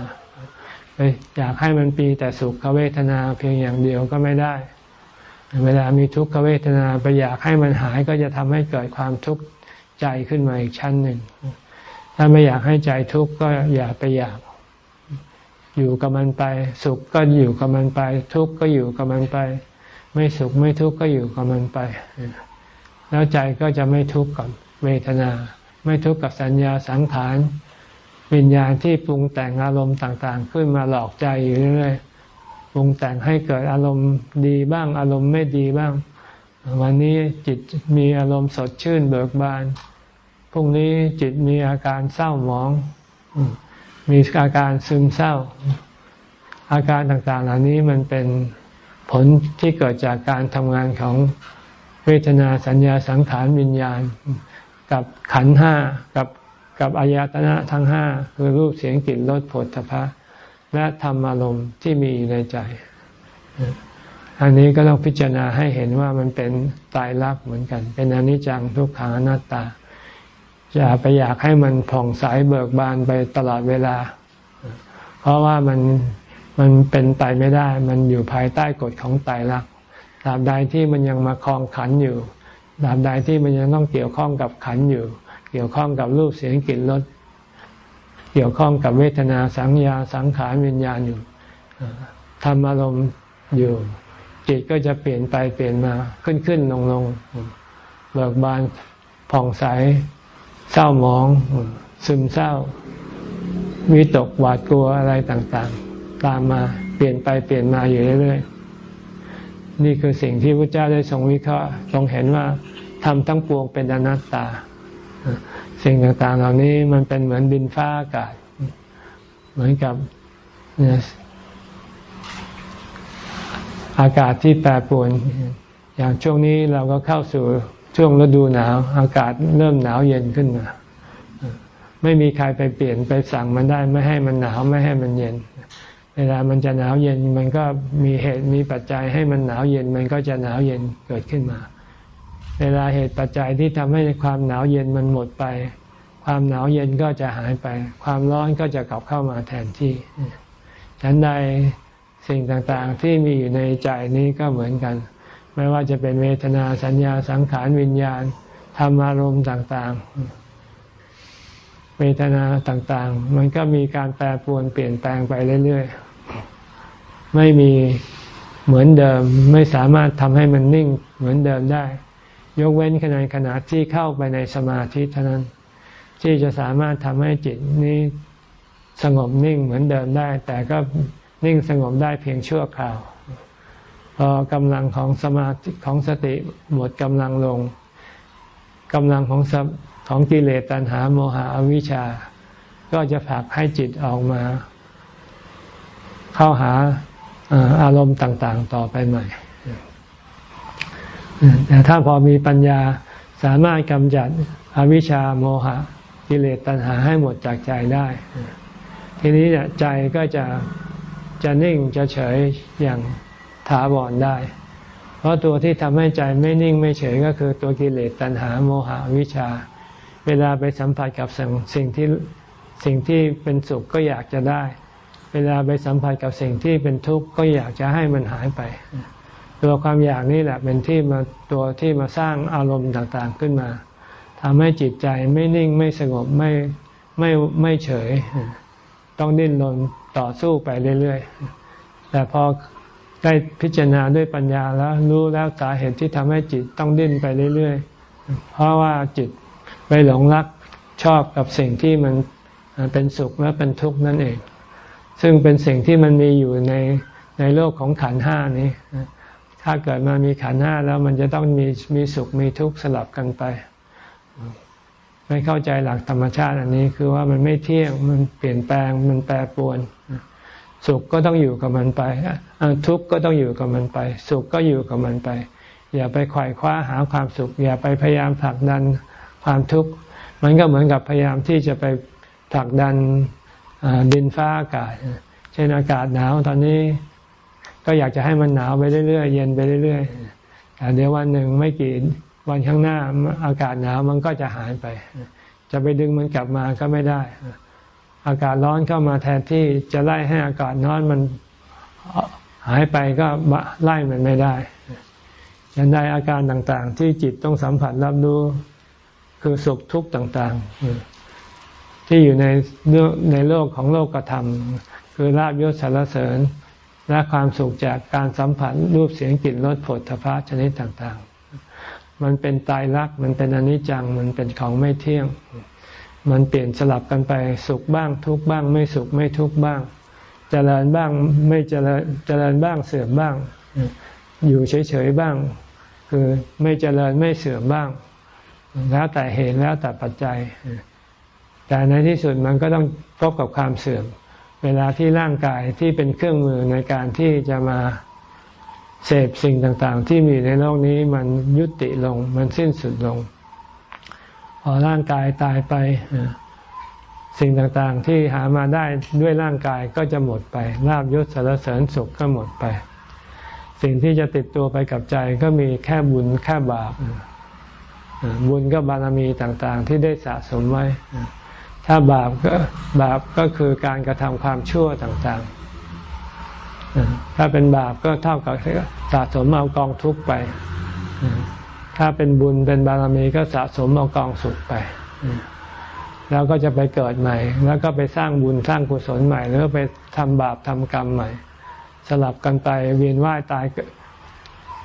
อยากให้มันปีแต่สุขเวทนาเพียงอย่างเดียวก็ไม่ได้ เวลามีทุกขเวทนาไปอยากให้มันหายก็จะทำให้เกิดความทุกข์ใจขึ้นมาอีกชั้นหนึ่ง ถ้าไม่อยากให้ใจทุกข์ก็อย่าไปอยาก อยู่กับมันไป สุขก็อยู่กับมันไป ทุกข์ก็อยู่กับมันไป ไม่สุขไม่ทุกข์ก็อยู่กับมันไป แล้วใจก็จะไม่ทุกข์กับเวทนา ไม่ทุกข์กับสัญญาสังขารวิญญาณที่ปรุงแต่งอารมณ์ต่างๆ ขึ้นมาหลอกใจอยู่เรื่อยๆปรุงแต่งให้เกิดอารมณ์ดีบ้างอารมณ์ไม่ดีบ้าง วันนี้จิตมีอารมณ์สดชื่นเบิกบานพรุ่งนี้จิตมีอาการเศร้าหมอง มีอาการซึมเศร้า อาการต่างๆ เหล่านี้มันเป็นผลที่เกิดจากการทำงานของเวทนาสัญญาสังขารวิญญาณ กับขันห้ากับกับอายตนะทั้งห้าคือรูปเสียงกลิ่นรสผลทพะและธรรมอารมณ์ที่มีในใจ อันนี้ก็ต้องพิจารณาให้เห็นว่ามันเป็นตายรักเหมือนกัน เป็นอนิจจังทุกขังอนัตตา อย่าไปอยากให้มันผ่องใสเบิกบานไปตลอดเวลา เพราะว่ามันมันเป็นไปไม่ได้ มันอยู่ภายใต้กฎของไตายรักตราบใดที่มันยังมาคลองขันอยู่ตราบใดที่มันยังต้องเกี่ยวข้องกับขันอยู่ เกี่ยวข้องกับรูปเสียงกลิ่นรสเกี่ยวข้องกับเวทนาสังญาสังขารวิญญาณอยู่ทำอารมณ์อยู่จิตก็จะเปลี่ยนไปเปลี่ยนมาขึ้นขึ้นลงลงเบิกบานผ่องใส เศร้าหมอง ซึมเศร้า วิตกหวาดกลัวอะไรต่างๆ ตามมาเปลี่ยนไปเปลี่ยนมาอยู่เรื่อยๆ นี่คือสิ่งที่พระเจ้าได้ทรงวิเคราะห์ทรงเห็นว่าทำทั้งปวงเป็นอนัตตา สิ่งต่างๆ เหล่านี้มันเป็นเหมือนดินฟ้าอากาศ เหมือนกับอากาศที่แปรปรวน อย่างช่วงนี้เราก็เข้าสู่ ช่วงฤดูหนาว อากาศเริ่มหนาวเย็นขึ้นมาไม่มีใครไปเปลี่ยนไปสั่งมันได้ไม่ให้มันหนาวไม่ให้มันเย็น เวลามันจะหนาวเย็นมันก็มีเหตุมีปัจจัยให้มันหนาวเย็นมันก็จะหนาวเย็นเกิดขึ้นมา เวลาเหตุปัจจัยที่ทำให้ความหนาวเย็นมันหมดไป ความหนาวเย็นก็จะหายไป ความร้อนก็จะกลับเข้ามาแทนที่ฉันใดสิ่งต่างๆที่มีอยู่ในใจนี้ก็เหมือนกัน ไม่ว่าจะเป็นเวทนาสัญญาสังขารวิญญาณธรรมอารมณ์ต่าง ๆ เวทนาต่างๆ มันก็มีการแปรปรวนเปลี่ยนแปลงไปเรื่อยๆ ไม่มีเหมือนเดิมไม่สามารถทำให้มันนิ่งเหมือนเดิมได้ ยกเว้นขณะขณะที่เข้าไปในสมาธิเท่านั้น ที่จะสามารถทำให้จิตนี้สงบนิ่งเหมือนเดิมได้ แต่ก็นิ่งสงบได้เพียงชั่วคราว พอกำลังของสมาธิของสติหมดกำลังลงกำลังของของกิเลสตัณหาโมหะอวิชชา ก็จะผลักให้จิตออกมา เข้าหาอารมณ์ต่างๆ ต่อไปใหม่ แต่ถ้าพอมีปัญญาสามารถกำจัดอวิชชาโมหะกิเลสตัณหาให้หมดจากใจได้ ทีนี้ใจก็จะจะนิ่งจะเฉยอย่าง ถาวรได้ เพราะตัวที่ทำให้ใจไม่นิ่งไม่เฉยก็คือตัวกิเลสตัณหาโมหะวิชา เวลาไปสัมผัสกับสิ่งสิ่งที่สิ่งที่เป็นสุขก็อยากจะได้ เวลาไปสัมผัสกับสิ่งที่เป็นทุกข์ก็อยากจะให้มันหายไป ตัวความอยากนี่แหละเป็นที่มาตัวที่มาสร้างอารมณ์ต่างๆขึ้นมาทำให้จิตใจไม่นิ่งไม่สงบไม่ไม่ไม่เฉย ต้องดิ้นรนต่อสู้ไปเรื่อยๆ แต่พอ ได้พิจารณาด้วยปัญญาแล้วรู้แล้วสาเหตุที่ทำให้จิตต้องดิ้นไปเรื่อยๆ เพราะว่าจิตไปหลงรักชอบกับสิ่งที่มันเป็นสุขและเป็นทุกข์นั่นเอง ซึ่งเป็นสิ่งที่มันมีอยู่ในในโลกของขันห้านี้ ถ้าเกิดมามีขันห้าแล้วมันจะต้องมีมีสุขมีทุกข์สลับกันไป ไม่เข้าใจหลักธรรมชาติอันนี้คือว่ามันไม่เที่ยงมันเปลี่ยนแปลงมันแปรปรวน สุขก็ต้องอยู่กับมันไปทุกข์ก็ต้องอยู่กับมันไป สุขก็อยู่กับมันไป อย่าไปไขว่คว้าหาความสุข อย่าไปพยายามผลักดันความทุกข์มันก็เหมือนกับพยายามที่จะไปผลักดันดินฟ้าอากาศ เช่นอากาศหนาวตอนนี้ ก็อยากจะให้มันหนาวไปเรื่อยๆเย็นไปเรื่อยๆแต่เดี๋ยววันหนึ่งไม่กี่วันข้างหน้าอากาศหนาวมันก็จะหายไป จะไปดึงมันกลับมาก็ไม่ได้ อากาศร้อนเข้ามาแทนที่จะไล่ให้อากาศร้อนมันหายไปก็ไล่มันไม่ได้ยันได้อาการต่างๆ ที่จิตต้องสัมผัสรับรู้ คือสุขทุกข์ต่างๆ ที่อยู่ในในโลกของโลกธรรม คือลาบยศสารเสริญ และความสุขจากการสัมผัสรูปเสียงกลิ่นรสผลทพะชนิดต่างๆ มันเป็นตายรักมันเป็นอนิจจัง มันเป็นของไม่เที่ยง มันเปลี่ยนสลับกันไปสุขบ้างทุกบ้าง ไม่สุขไม่ทุกบ้าง เจริญบ้างไม่เจริญเจริญบ้างเสื่อมบ้าง อยู่เฉยๆบ้าง คือไม่เจริญไม่เสื่อมบ้าง แล้วแต่เหตุแล้วแต่ปัจจัย แต่ในที่สุดมันก็ต้องพบกับความเสื่อม เวลาที่ร่างกายที่เป็นเครื่องมือในการที่จะมาเสพสิ่งต่างๆ ที่มีในโลกนี้มันยุติลงมันสิ้นสุดลง พอร่างกายตายไปสิ่งต่างๆ ที่หามาได้ด้วยร่างกายก็จะหมดไปลาบยศสารเสริญสุขก็หมดไป สิ่งที่จะติดตัวไปกับใจก็มีแค่บุญแค่บาปบุญก็บารมีต่างๆ ที่ได้สะสมไว้ ถ้าบาปก็บาปก็คือการกระทำความชั่วต่างๆ ถ้าเป็นบาปก็เท่ากับสะสมเอากองทุกข์ไป ถ้าเป็นบุญเป็นบารมีก็สะสมเอากองสุขไป แล้วก็จะไปเกิดใหม่ แล้วก็ไปสร้างบุญสร้างกุศลใหม่หรือไปทำบาปทำกรรมใหม่ สลับกันไปเวียนว่ายตายเกิด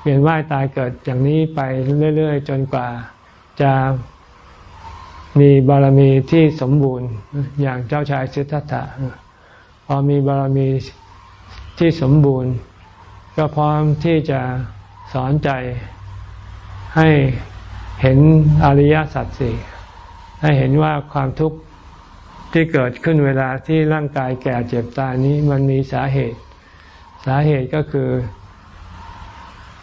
เวียนว่ายตายเกิดอย่างนี้ไปเรื่อย ๆ จนกว่าจะมีบารมีที่สมบูรณ์อย่างเจ้าชายสิทธัตถะพอมีบารมีที่สมบูรณ์ ก็พร้อมที่จะสอนใจ ให้เห็นอริยสัจสี่ให้เห็นว่าความทุกข์ที่เกิดขึ้นเวลาที่ร่างกายแก่เจ็บตายนี้มันมีสาเหตุ สาเหตุก็คือ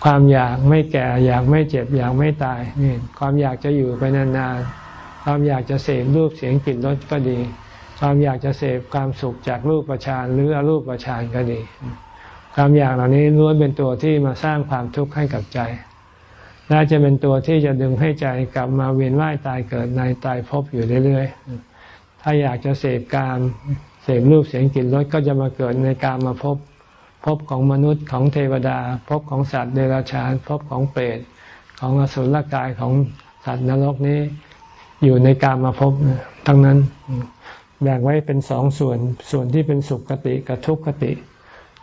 ความอยากไม่แก่ อยากไม่เจ็บ อยากไม่ตายนี่ความอยากจะอยู่ไปนานๆความอยากจะเสพรูปเสียงกลิ่นรสก็ดี ความอยากจะเสพความสุขจากรูปประชานหรืออรูปประชานก็ดี ความอยากเหล่านี้ล้วนเป็นตัวที่มาสร้างความทุกข์ให้กับใจ และจะเป็นตัวที่จะดึงให้ใจกลับมาเวียนว่ายตายเกิดในตายภพอยู่เรื่อยๆ ถ้าอยากจะเสพการเสพรูปเสียงกลิ่นรสก็จะมาเกิดในการมาพบพบของมนุษย์ของเทวดา พบของสัตว์เดรัจฉานพบของเปรตของอสุรกายของสัตว์นรกนี้อยู่ในการมาพบทั้งนั้นแบ่งไว้เป็นสองส่วนส่วนที่เป็นสุขคติกับทุกขติ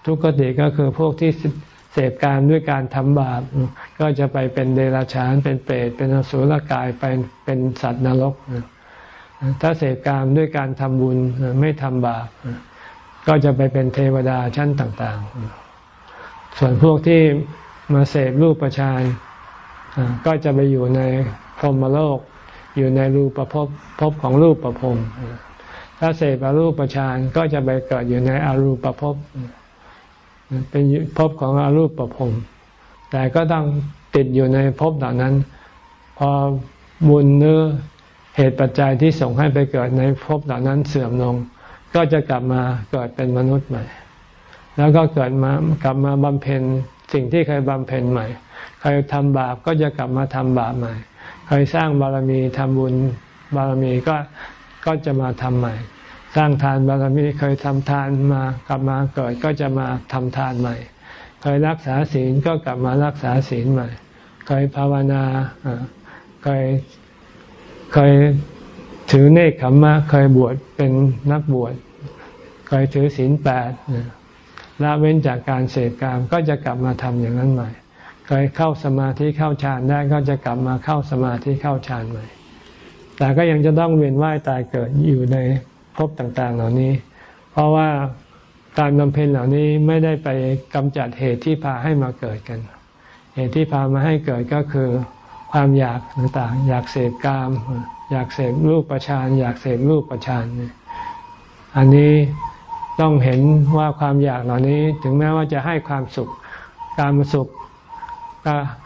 ทุกขติก็คือพวกที่ เสพการด้วยการทำบาป ก็จะไปเป็นเดรัจฉานเป็นเปรตเป็นอสุรกายไปเป็นสัตว์นรก ถ้าเสพการด้วยการทำบุญไม่ทำบาป ก็จะไปเป็นเทวดาชั้นต่างๆ ส่วนพวกที่มาเสพรูปประชานก็จะไปอยู่ในพรหมโลก อยู่ในรูปภพภพของรูปประพรมถ้าเสพอรูปประชานก็จะไปเกิดอยู่ในอรูปภพ เป็นภพของอรูปประพรมแต่ก็ต้องติดอยู่ในภพเหล่านั้น พอบุญเนื้อเหตุปัจจัยที่ส่งให้ไปเกิดในภพเหล่านั้นเสื่อมลง ก็จะกลับมาเกิดเป็นมนุษย์ใหม่ แล้วก็เกิดมากลับมาบำเพ็ญสิ่งที่เคยบำเพ็ญใหม่เคยทำบาปก็จะกลับมาทำบาปใหม่เคยสร้างบารมีทำบุญบารมีก็ก็จะมาทำใหม่ สร้างทานบารมีเคยทำทานมากลับมาเกิดก็จะมาทำทานใหม่ เคยรักษาศีลก็กลับมารักษาศีลใหม่ เคยภาวนาเคยเคยถือเนคขมมะเคยบวชเป็นนักบวชเคยถือศีลแปดละเว้นจากการเสพกามก็จะกลับมาทำอย่างนั้นใหม่เคยเข้าสมาธิเข้าฌานได้ก็จะกลับมาเข้าสมาธิเข้าฌานใหม่ แต่ก็ยังจะต้องเวียนว่ายตายเกิดอยู่ใน ภพต่างๆ เหล่านี้ เพราะว่าการบำเพ็ญเหล่านี้ไม่ได้ไปกำจัดเหตุที่พาให้มาเกิดกัน เหตุที่พามาให้เกิดก็คือความอยากต่างๆ อยากเสพกาม อยากเสพรูปประชานอยากเสพรูปประชานอันนี้ต้องเห็นว่าความอยากเหล่านี้ถึงแม้ว่าจะให้ความสุขการมาสุข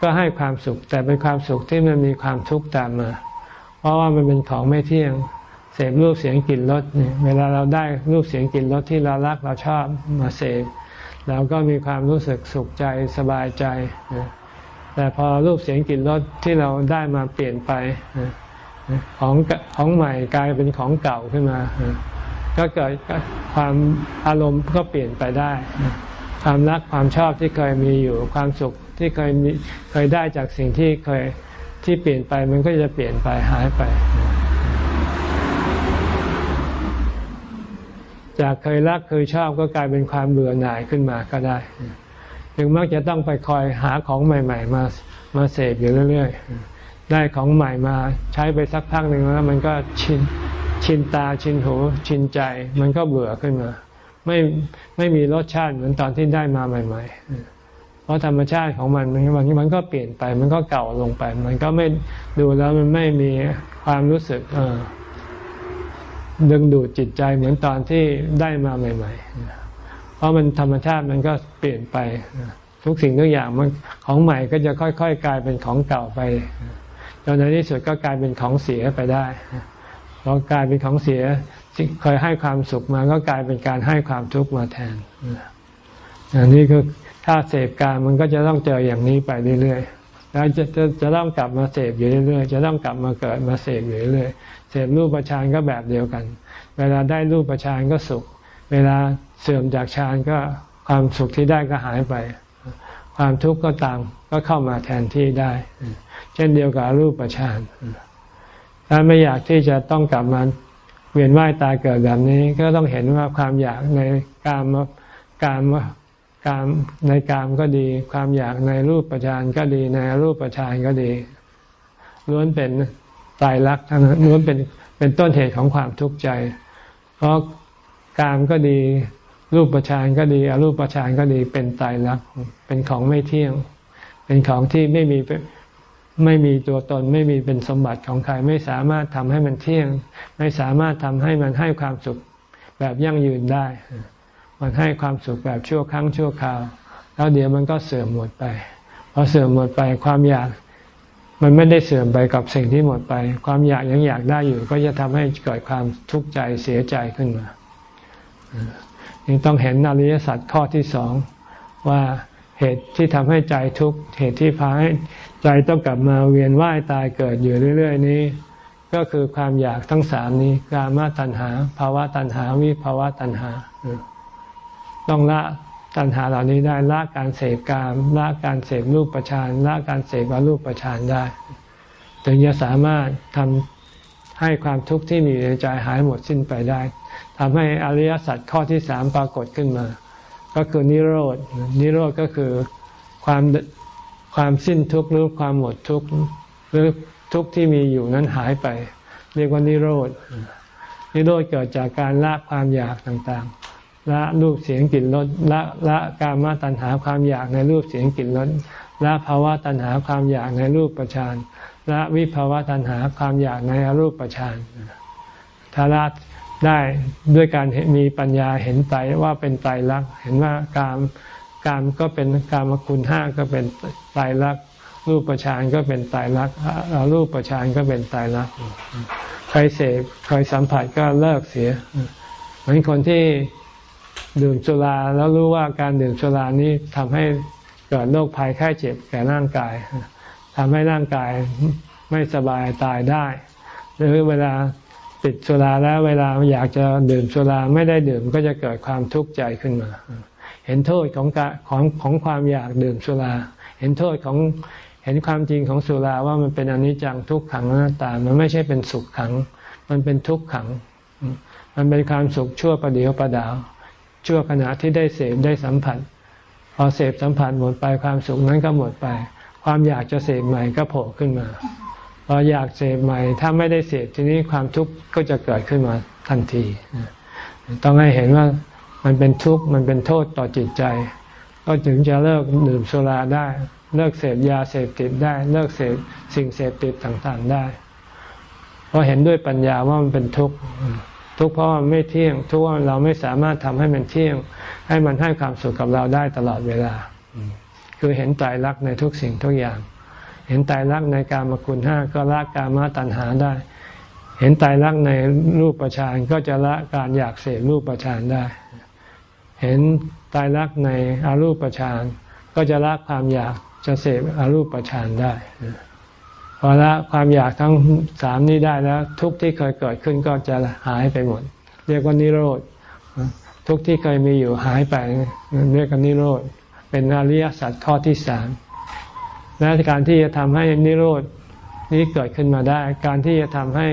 ก็ให้ความสุข แต่เป็นความสุขที่มันมีความทุกข์ตามมา เพราะว่ามันเป็นของไม่เที่ยง พรูปเสียงกลิ่นรสเนี่ยเวลาเราได้รูปเสียงกลิ่นรสที่เรารักเราชอบมาเสพเราก็มีความรู้สึกสุขใจสบายใจ แต่พอรูปเสียงกลิ่นรสที่เราได้มาเปลี่ยนไปของของใหม่กลายเป็นของเก่าขึ้นมา ก็เกิดความอารมณ์ก็เปลี่ยนไปได้ ความรักความชอบที่เคยมีอยู่ความสุขที่เคยมีเคยได้จากสิ่งที่เคยที่เปลี่ยนไปมันก็จะเปลี่ยนไปหายไป จากเคยรักเคยชอบก็กลายเป็นความเบื่อหน่ายขึ้นมาก็ได้ถึงมักจะต้องไปคอยหาของใหม่ ๆ มามาเสพอยู่เรื่อยๆ ได้ของใหม่มาใช้ไปสักพักหนึ่งแล้วมันก็ชินชินตาชินหูชินใจ มันก็เบื่อขึ้นมา ไม่ไม่มีรสชาติเหมือนตอนที่ได้มาใหม่ ๆ เพราะธรรมชาติของมันมันมันก็เปลี่ยนไป มันก็เก่าลงไป มันก็ไม่ดูแล้วมันไม่มีความรู้สึกเออ ดึงดูดจิตใจเหมือนตอนที่ได้มาใหม่ ๆ เพราะมันธรรมชาติมันก็เปลี่ยนไป ทุกสิ่งทุกอย่างมันของใหม่ก็จะค่อยๆ กลายเป็นของเก่าไปจนในที่สุดก็กลายเป็นของเสียไปได้พอกลายเป็นของเสียที่เคยให้ความสุขมาก็กลายเป็นการให้ความทุกข์มาแทนอันนี้คือถ้าเสพการมันก็จะต้องเจออย่างนี้ไปเรื่อยๆแล้วจะจะจะต้องกลับมาเสพอยู่เรื่อยๆ จะต้องกลับมาเกิดมาเสพอยู่เรื่อยๆ เสพรูปประชานก็แบบเดียวกัน เวลาได้รูปประชานก็สุข เวลาเสื่อมจากฌานก็ความสุขที่ได้ก็หายไป ความทุกข์ก็ตามก็เข้ามาแทนที่ได้ เช่นเดียวกับรูปประชานถ้าไม่อยากที่จะต้องกลับมาเวียนว่ายตายเกิดแบบนี้ ก็ต้องเห็นว่าความอยากในกามกามกามในกามก็ดี ความอยากในรูปประชานก็ดีในรูปประชานก็ดีล้วนเป็น ตายรักทั้งนั้นล้วนเป็นเป็นต้นเหตุของความทุกข์ใจ เพราะกามก็ดี รูปประชานก็ดีอรูปประชานก็ดีเป็นตายรักเป็นของไม่เที่ยง เป็นของที่ไม่มีไม่มีตัวตนไม่มีเป็นสมบัติของใคร ไม่สามารถทำให้มันเที่ยง ไม่สามารถทำให้มันให้ความสุขแบบยั่งยืนได้ มันให้ความสุขแบบชั่วครั้งชั่วคราว แล้วเดี๋ยวมันก็เสื่อมหมดไปพอเสื่อมหมดไปความอยาก มันไม่ได้เสื่อมไปกับสิ่งที่หมดไป ความอยากยังอยากได้อยู่ ก็จะทำให้เกิดความทุกข์ใจเสียใจขึ้นมายังต้องเห็นอริยสัจข้อที่สองว่าเหตุที่ทำให้ใจทุกข์เหตุที่พาให้ใจต้องกลับมาเวียนว่ายตายเกิดอยู่เรื่อย ๆ นี้ ก็คือความอยากทั้งสามนี้กามตัณหาภาวะตัณหาวิภาวะตัณหา ต้องละ ตัณหาเหล่านี้ได้ละการเสพกามละการเสพรูปประชานละการเสพวรูปประชานได้ ถึงจะสามารถทำให้ความทุกข์ที่มีในใจหายหมดสิ้นไปได้ทำให้อริยสัจข้อที่สามปรากฏขึ้นมา ก็คือนิโรดนิโรธก็คือความความสิ้นทุกข์หรือความหมดทุกข์หรือทุกข์ที่มีอยู่นั้นหายไป เรียกว่านิโรธนิโรธเกิดจากการละความอยากต่างๆ ละรูปเสียงกลิ่นรสละละกามาตัณหาความอยากในรูปเสียงกลิ่นรสละภาวะตัณหาความอยากในรูปประชานละวิภาวะตัณหาความอยากในอรูปประชานถ้าละได้ด้วยการมีปัญญาเห็นไตว่าเป็นไตรลักษณ์เห็นว่าการกามก็เป็นกามคุณห้าก็เป็นไตายรักรูปประชานก็เป็นไตายรักรูปประชานก็เป็นไตายรักใครเสพใครสัมผัสก็เลิกเสีย เหมือนคนที่ ดื่มสุราแล้วรู้ว่าการดื่มสุรานี้ทำให้เกิดโรคภัยไข้เจ็บแก่ร่างกายทำให้ร่างกายไม่สบายตายได้ หรือเวลาติดสุราแล้วเวลาอยากจะดื่มสุราไม่ได้ดื่มก็จะเกิดความทุกข์ใจขึ้นมา เห็นโทษของของของความอยากดื่มสุรา เห็นโทษของเห็นความจริงของสุราว่ามันเป็นอนิจจังทุกขังหน้าตา มันไม่ใช่เป็นสุขขัง มันเป็นทุกขัง มันเป็นความสุขชั่วประเดียวประดาว ชั่วขณะที่ได้เสพได้สัมผัส พอเสพสัมผัสหมดไปความสุขนั้นก็หมดไป ความอยากจะเสพใหม่ก็โผล่ขึ้นมา พออยากเสพใหม่ ถ้าไม่ได้เสพทีนี้ความทุกข์ก็จะเกิดขึ้นมาทันที ต้องให้เห็นว่ามันเป็นทุกข์มันเป็นโทษต่อจิตใจ ก็ถึงจะเลิกดื่มสุราได้ เลิกเสพยาเสพติดได้ เลิกเสพสิ่งเสพติดต่างๆได้ เพราะเห็นด้วยปัญญาว่ามันเป็นทุกข์ ทุกข์เพราะไม่เที่ยง ทุกข์ว่าเราไม่สามารถทำให้มันเที่ยง ให้มันให้ความสุขกับเราได้ตลอดเวลา คือเห็นใจรักในทุกสิ่งทุกอย่าง เห็นใจรักในการมคุณห้าก็ละกามาตัณหาได้ เห็นใจรักในรูปประชานก็จะละการอยากเสพรูปประชานได้ เห็นตายรักในอารูปฌานก็จะละความอยากจะเสพอารูปฌานได้ พอละความอยากทั้งสามนี้ได้แล้ว ทุกที่เคยเกิดขึ้นก็จะหายไปหมด เรียกว่านิโรธทุกที่เคยมีอยู่หายไปเรียกว่านิโรธเป็นอริยสัจข้อที่สามและการที่จะทำให้นิโรธนี้เกิดขึ้นมาได้ การที่จะทำให้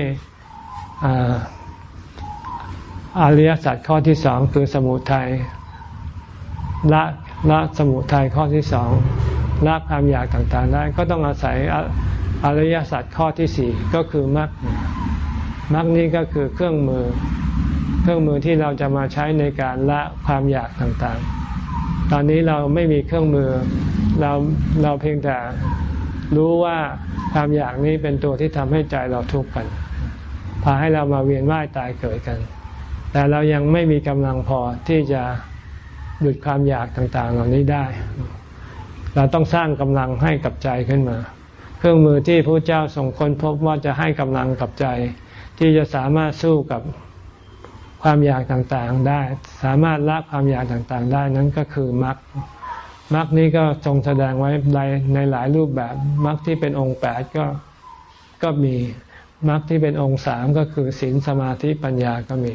อริยสัจข้อที่สองคือสมุทัยละละสมุทัยข้อที่สองละความอยากต่างๆได้ ก็ต้องอาศัย อริยสัจข้อที่สี่ก็คือมรรคมรรคนี้ก็คือเครื่องมือ เครื่องมือที่เราจะมาใช้ในการละความอยากต่างๆ ตอนนี้เราไม่มีเครื่องมือ เราเราเพียงแต่รู้ว่าความอยากนี้เป็นตัวที่ทำให้ใจเราทุกข์กันพาให้เรามาเวียนว่ายตายเกิดกัน แต่เรายังไม่มีกำลังพอที่จะหยุดความอยากต่างๆ เหล่านี้ได้ เราต้องสร้างกำลังให้กับใจขึ้นมา เครื่องมือที่พระเจ้าส่งคนพบว่าจะให้กำลังกับใจ ที่จะสามารถสู้กับความอยากต่างๆได้ สามารถละความอยากต่างๆได้นั้นก็คือมรรคมรรคนี้ก็ทรงแสดงไว้ในในหลายรูปแบบมรรคที่เป็นองค์แปดก็ก็มีมรรคที่เป็นองค์สามก็คือศีลสมาธิปัญญาก็มี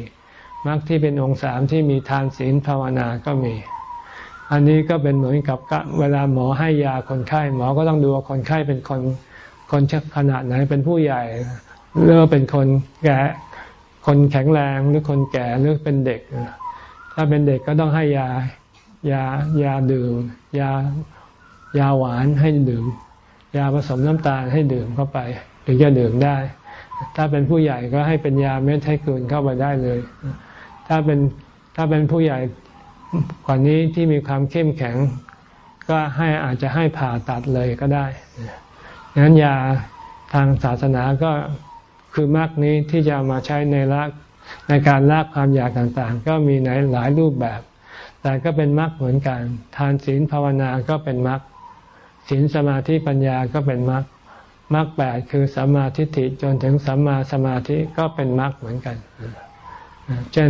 มรรคที่เป็นองค์สามที่มีทานศีลภาวนาก็มี อันนี้ก็เป็นเหมือนกับเวลาหมอให้ยาคนไข้ หมอก็ต้องดูว่าคนไข้เป็นคนคนขนาดไหนเป็นผู้ใหญ่หรือเป็นคนแก่คนแข็งแรงหรือคนแก่หรือเป็นเด็ก ถ้าเป็นเด็กก็ต้องให้ยายายาดื่มยายาหวานให้ดื่ม ยาผสมน้ำตาลให้ดื่มเข้าไป ถึงจะดื่มได้ ถ้าเป็นผู้ใหญ่ก็ให้เป็นยาเม็ดให้กืนเข้าไปได้เลย ถ้าเป็นถ้าเป็นผู้ใหญ่ กว่านี้ที่มีความเข้มแข็ง ก็ให้อาจจะให้ผ่าตัดเลยก็ได้ดังนั้นยาทางศาสนาก็คือมรรคนี้ที่จะมาใช้ในละในการละความอยากต่างๆ ก็มีในหลายรูปแบบ แต่ก็เป็นมรรคเหมือนกัน ทานศีลภาวนาก็เป็นมรรคศีลสมาธิปัญญาก็เป็นมรรคมรรคแปดคือสัมมาทิฏฐิจนถึงสัมมาสมาธิก็เป็นมรรคเหมือนกัน เช่น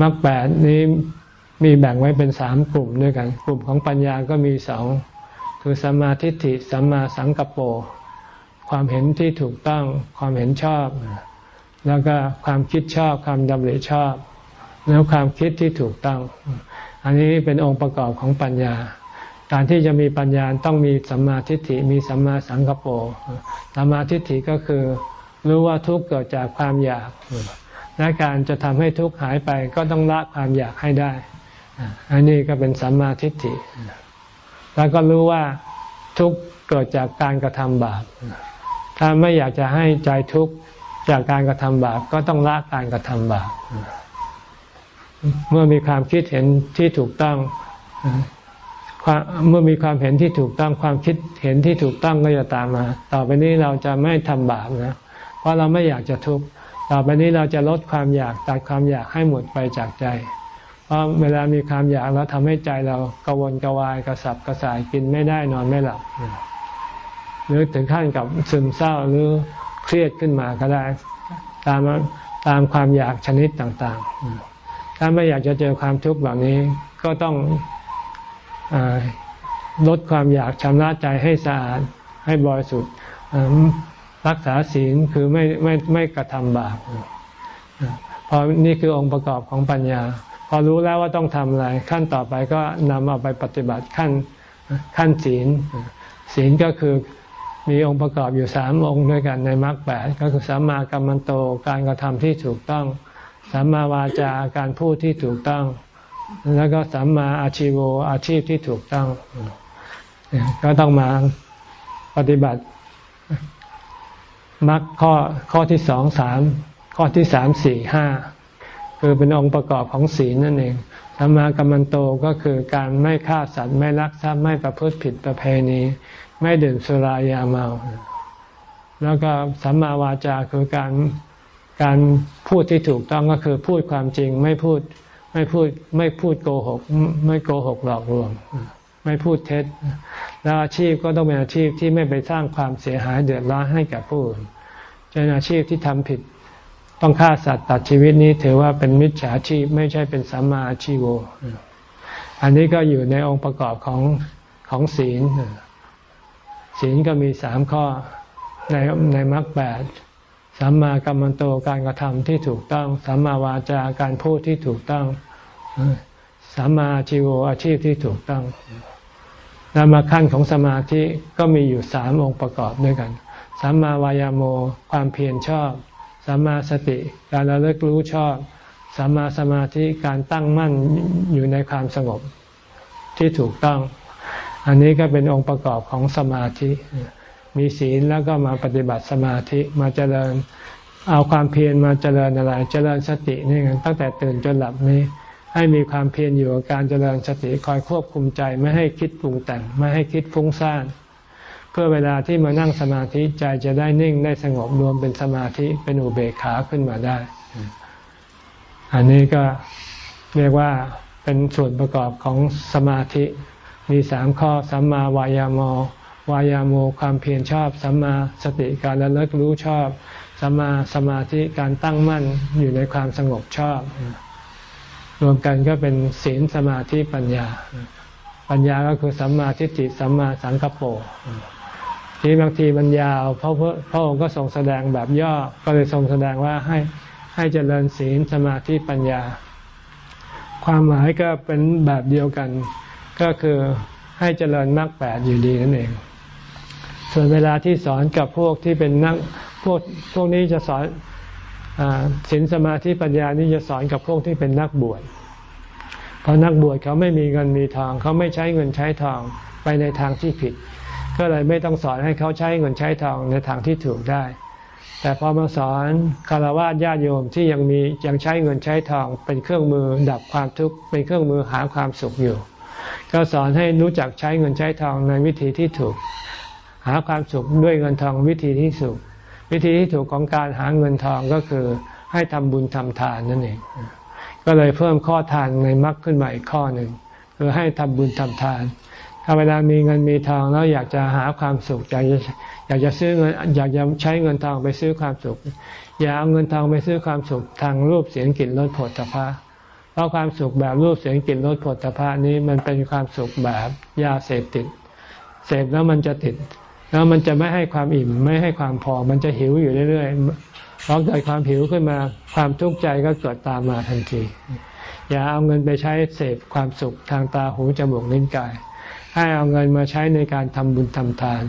มรรคแปดนี้ มีแบ่งไว้เป็นสามกลุ่มด้วยกัน กลุ่มของปัญญาก็มีสองคือสัมมาทิฏฐิสัมมาสังกัปโป ความเห็นที่ถูกต้องความเห็นชอบ แล้วก็ความคิดชอบความดำริชอบ แล้วความคิดที่ถูกต้อง อันนี้เป็นองค์ประกอบของปัญญา การที่จะมีปัญญาต้องมีสัมมาทิฏฐิมีสัมมาสังกปรสัมมาทิฏฐิก็คือรู้ว่าทุกข์เกิดจากความอยากและการจะทำให้ทุกข์หายไปก็ต้องละความอยากให้ได้ อันนี้ก็เป็นสัมมาทิฏฐิ แล้วก็รู้ว่าทุกเกิดจากการกระทำบาป ถ้าไม่อยากจะให้ใจทุกข์จากการกระทำบาปก็ต้องละการกระทำบาป เมื่อมีความคิดเห็นที่ถูกต้องเมื่อมีความเห็นที่ถูกต้องความคิดเห็นที่ถูกต้องก็จะตามมา ต่อไปนี้เราจะไม่ทำบาปนะ เพราะเราไม่อยากจะทุกข์ ต่อไปนี้เราจะลดความอยากตัดความอยากให้หมดไปจากใจ ราะเวลามีความอยากแล้วทำให้ใจเรากวนกวายกระสับกระส่ายกินไม่ได้นอนไม่หลับ หรือถึงขั้นกับซึมเศร้าหรือเครียดขึ้นมาก็ได้ตามตามความอยากชนิดต่างๆ ถ้าไม่อยากจะเจอความทุกข์แบบนี้ก็ต้องอลดความอยากชำระใจให้สะอาดให้บริสุทธิ์รักษาศีลคือไม่ไม่ไม่กระทำบาปพอนี่คือองค์ประกอบของปัญญา อรู้แล้วว่าต้องทำอะไร ขั้นต่อไปก็นำเอาไปปฏิบัติขั้นขั้นศีล ศีลก็คือมีองค์ประกอบอยู่สามองค์ด้วยกันในมรรคแปดก็คือสัมมากัมมันโตการกระทำที่ถูกต้องสัมมาวาจาการพูดที่ถูกต้อง แล้วก็สัมมาอาชีโวอาชีพที่ถูกต้อง ก็ต้องมาปฏิบัติมรรคข้อข้อที่สองสามข้อที่สามสี่ห้า คือเป็นองค์ประกอบของศีลนั่นเองสัมมากัมมันโตก็คือการไม่ฆ่าสัตว์ไม่ลักทรัพย์ไม่ประพฤติผิดประเพณี ไม่ดื่มสุรายาเมา แล้วก็สัมมาวาจาคือการการพูดที่ถูกต้องก็คือพูดความจริงไม่พูดไม่พูดไม่พูดโกหก ไม่โกหกหลอกลวง ไม่พูดเท็จ แล้วอาชีพก็ต้องเป็นอาชีพที่ไม่ไปสร้างความเสียหายเดือดร้อนให้แก่ผู้อื่นเป็นอาชีพที่ทำผิด ต้องฆ่าสัตว์ตัดชีวิตนี้ถือว่าเป็นมิจฉาชีพไม่ใช่เป็นสัมมาอาชีโว อันนี้ก็อยู่ในองค์ประกอบของของศีล ศีลก็มีสามข้อในในมรรคแปดสัมมากัมมันโตการกระทำที่ถูกต้อง สัมมาวาจาการพูดที่ถูกต้อง สัมมาชีโวอาชีพที่ถูกต้องแล้วมาขั้นของสมาธิก็มีอยู่สามองค์ประกอบด้วยกัน สัมมาวายาโมความเพียรชอบ สัมมาสติการระลึกรู้ชอบสัมมาสมาธิการตั้งมั่นอยู่ในความสงบที่ถูกต้อง อันนี้ก็เป็นองค์ประกอบของสมาธิ มีศีลแล้วก็มาปฏิบัติสมาธิมาเจริญ เอาความเพียรมาเจริญอะไรเจริญสตินี่ไงตั้งแต่ตื่นจนหลับนี้ ให้มีความเพียรอยู่กับการเจริญสติคอยควบคุมใจไม่ให้คิดปรุงแต่ง ไม่ให้คิดฟุ้งซ่าน เพื่อเวลาที่มานั่งสมาธิใจจะได้นิ่งได้สงบรวมเป็นสมาธิเป็นอุเบกขาขึ้นมาได้ อันนี้ก็เรียกว่าเป็นส่วนประกอบของสมาธิ มีสามข้อสัมมาวายามวายาโมความเพียรชอบสัมมาสติการระลึกรู้ชอบสัมมาสมาธิการตั้งมั่นอยู่ในความสงบชอบ รวมกันก็เป็นศีลสมาธิปัญญา ปัญญาก็คือสัมมาทิฏฐิสัมมาสังกัปโป ทีบางทีมันยาวเพราะพระองค์ก็ทรงแสดงแบบย่อก็เลยทรงแสดงว่าให้ให้เจริญศีลสมาธิปัญญา ความหมายก็เป็นแบบเดียวกัน ก็คือให้เจริญมรรคแปดอยู่ดีนั่นเอง ส่วนเวลาที่สอนกับพวกที่เป็นนักพวกพวกนี้จะสอนศีลสมาธิปัญญานี่จะสอนกับพวกที่เป็นนักบวชเพราะนักบวชเขาไม่มีเงินมีทอง เขาไม่ใช้เงินใช้ทองไปในทางที่ผิด ก็เลยไม่ต้องสอนให้เขาใช้เงินใช้ทองในทางที่ถูกได้ แต่พอมาสอนคารวะญาติโยมที่ยังมียังใช้เงินใช้ทอง เป็นเครื่องมือดับความทุกข์เป็นเครื่องมือหาความสุขอยู่ ก็สอนให้รู้จักใช้เงินใช้ทองในวิธีที่ถูก หาความสุขด้วยเงินทองวิธีที่สุขวิธีที่ถูกของการหาเงินทองก็คือให้ทำบุญทำทานนั่นเองก็เลยเพิ่มข้อทานในมรรคขึ้นมาอีกข้อหนึ่งคือให้ทำบุญทำทาน ถ้าเวลามีเงินมีทองแล้วอยากจะหาความสุขอยากจะอยากจะซื้อเงินอยากจะใช้เงินทองไปซื้อความสุข อย่าเอาเงินทองไปซื้อความสุขทางรูปเสียงกลิ่นรสผลตภะเพราะความสุขแบบรูปเสียงกลิ่นรสผลตภะนี้มันเป็นความสุขแบบยาเสพติด เสพแล้วมันจะติด แล้วมันจะไม่ให้ความอิ่มไม่ให้ความพอมันจะหิวอยู่เรื่อยๆพอเกิดความหิวขึ้นมาความทุกข์ใจก็เกิดตามมาทันที อย่าเอาเงินไปใช้เสพความสุขทางตาหูจมูกลิ้นกาย ให้เอาเงินมาใช้ในการทำบุญทำทาน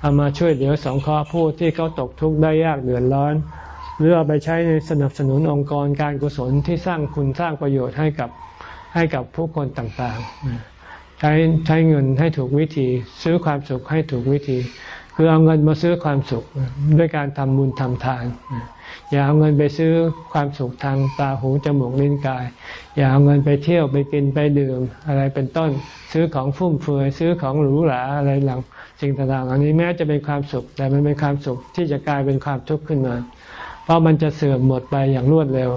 เอามาช่วยเหลือสองข้อผู้ที่เขาตกทุกข์ได้ยากเดือดร้อน หรือเอาไปใช้ในสนับสนุนองค์กรการกุศลที่สร้างคุณสร้างประโยชน์ให้กับให้กับผู้คนต่างๆ ใช้ใช้เงินให้ถูกวิธี ซื้อความสุขให้ถูกวิธี คือเอาเงินมาซื้อความสุขด้วยการทำบุญทำทาน อย่าเอาเงินไปซื้อความสุขทางตาหูจมูกลิ้นกาย อย่าเอาเงินไปเที่ยวไปกินไปดื่มอะไรเป็นต้น ซื้อของฟุ่มเฟือยซื้อของหรูหราอะไรหลังสิ่งต่างๆเหล่านี้แม้จะเป็นความสุข แต่มันเป็นความสุขที่จะกลายเป็นความทุกข์ขึ้นมา เพราะมันจะเสื่อมหมดไปอย่างรวดเร็ว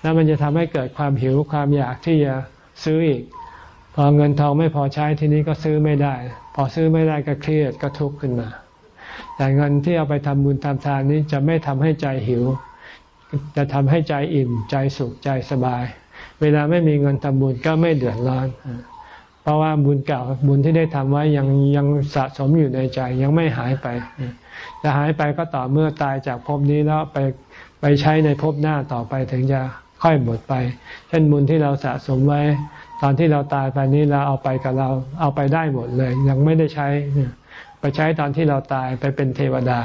แล้วมันจะทำให้เกิดความหิวความอยากที่จะซื้ออีก พอเงินทองไม่พอใช้ทีนี้ก็ซื้อไม่ได้ พอซื้อไม่ได้ก็เครียดก็ทุกข์ขึ้นมา แต่เงินที่เอาไปทำบุญทำทานนี้จะไม่ทำให้ใจหิว จะทำให้ใจอิ่ม ใจสุขใจสบาย เวลาไม่มีเงินทำบุญก็ไม่เดือดร้อน เพราะว่าบุญเก่าบุญที่ได้ทำไว้ยังยังสะสมอยู่ในใจยังไม่หายไป จะหายไปก็ต่อเมื่อตายจากภพนี้แล้วไปไปใช้ในภพหน้าต่อไปถึงจะค่อยหมดไป เช่นบุญที่เราสะสมไว้ ตอนที่เราตายไปนี้เราเอาไปกับเราเอาไปได้หมดเลย ยังไม่ได้ใช้ ไปใช้ตอนที่เราตายไปเป็นเทวดา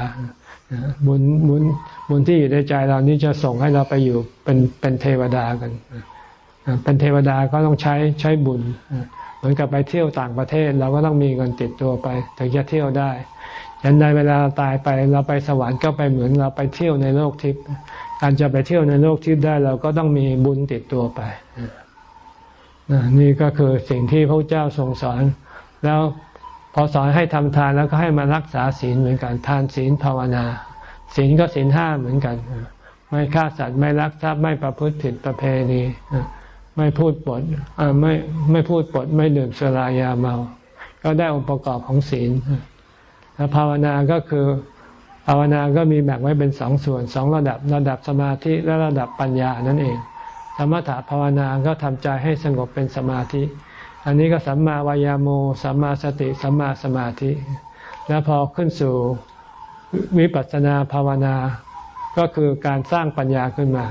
บุญบุญบุญที่อยู่ในใจเรานี้จะส่งให้เราไปอยู่เป็นเป็นเทวดากัน เป็นเทวดาก็ต้องใช้ใช้บุญ เหมือนกับไปเที่ยวต่างประเทศ เราก็ต้องมีเงินติดตัวไปถึงจะเที่ยวได้ยันใดเวลาตายไปเราไปสวรรค์ก็ไปเหมือนเราไปเที่ยวในโลกทิพย์การจะไปเที่ยวในโลกทิพย์ได้เราก็ต้องมีบุญติดตัวไปนี่ก็คือสิ่งที่พระเจ้าทรงสอน แล้ว อสอนให้ทำทานแล้วก็ให้มารักษาศีลเหมือนกัน ทานศีลภาวนา ศีลก็ศีลห้าเหมือนกัน ไม่ฆ่าสัตว์ไม่ลักทรัพย์ไม่ประพฤติผิดประเพณีไม่พูดปดไม่ไม่พูดปดไม่ดื่มสุรายาเมา ก็ได้องค์ประกอบของศีลแล้วภาวนาก็คือภาวนาก็มีแบ่งไว้เป็นสองส่วนสองระดับระดับสมาธิและระดับปัญญานั่นเอง สมถะภาวนาก็ทำใจให้สงบเป็นสมาธิ อันนี้ก็สัมมาวายาโมสัมมาสติ สัมมาสมาธิ แล้วพอขึ้นสู่วิปัสสนาภาวนา ก็คือการสร้างปัญญาขึ้นมา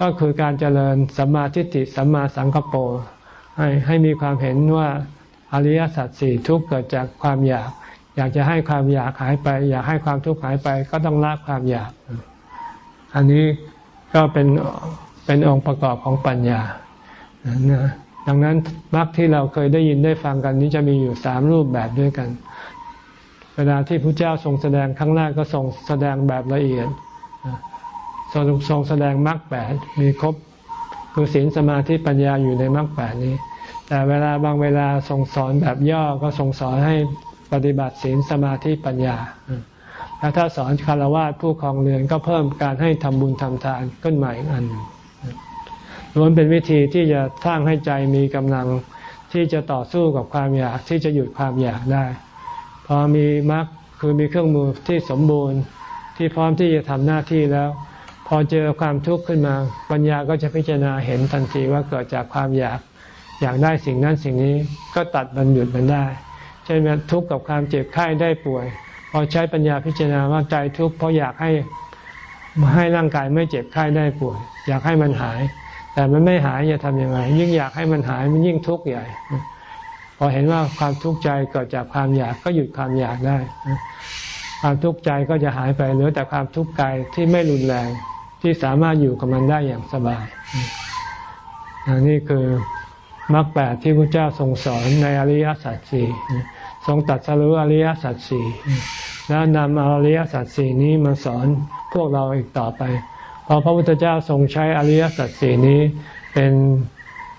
ก็คือการเจริญสัมมาทิฏฐิสัมมาสังกปรให้ให้มีความเห็นว่าอริยสัจสี่ทุกเกิดจากความอยาก อยากจะให้ความอยากหายไป อยากให้ความทุกข์หายไป ก็ต้องละความอยาก อันนี้ก็เป็นเป็นองค์ประกอบของปัญญานะ ดังนั้นมรรคที่เราเคยได้ยินได้ฟังกันนี้จะมีอยู่สามรูปแบบด้วยกัน เวลาที่พระเจ้าทรงแสดงครั้งแรกก็ทรงแสดงแบบละเอียดทรงทรงแสดงมรรคแปดมีครบคือศีลสมาธิปัญญาอยู่ในมรรคแปดนี้ แต่เวลาบางเวลาทรงสอนแบบย่อก็ทรงสอนให้ปฏิบัติศีลสมาธิปัญญาแล้วถ้าสอนคารวะผู้ครองเรือนก็เพิ่มการให้ทำบุญทำทานขึ้นใหม่อีกอัน ล้วนเป็นวิธีที่จะสร้างให้ใจมีกำลังที่จะต่อสู้กับความอยากที่จะหยุดความอยากได้ พอมีมรรคคือมีเครื่องมือที่สมบูรณ์ที่พร้อมที่จะทำหน้าที่แล้ว พอเจอความทุกข์ขึ้นมา ปัญญาก็จะพิจารณาเห็นทันทีว่าเกิดจากความอยาก อยากได้สิ่งนั้นสิ่งนี้ก็ตัดมันหยุดมันได้เช่นทุกข์กับความเจ็บไข้ได้ป่วย พอใช้ปัญญาพิจารณาว่าใจทุกข์เพราะอยากให้ให้ร่างกายไม่เจ็บไข้ได้ป่วย อยากให้มันหาย แต่มันไม่หายจะทำยังไง ยิ่งอยากให้มันหายมันยิ่งทุกข์ใหญ่ พอเห็นว่าความทุกข์ใจเกิดจากความอยากก็หยุดความอยากได้ ความทุกข์ใจก็จะหายไปเหลือแต่ความทุกข์กายที่ไม่รุนแรงที่สามารถอยู่กับมันได้อย่างสบายนี่คือมรรคแปดที่พระเจ้าทรงสอนในอริยสัจสี่ทรงตัดสรู้อริยสัจสี่แล้วนำอริยสัจสี่นี้มาสอนพวกเราอีกต่อไป เพราะพระพุทธเจ้าทรงใช้อริยสัจสี่นี้เป็น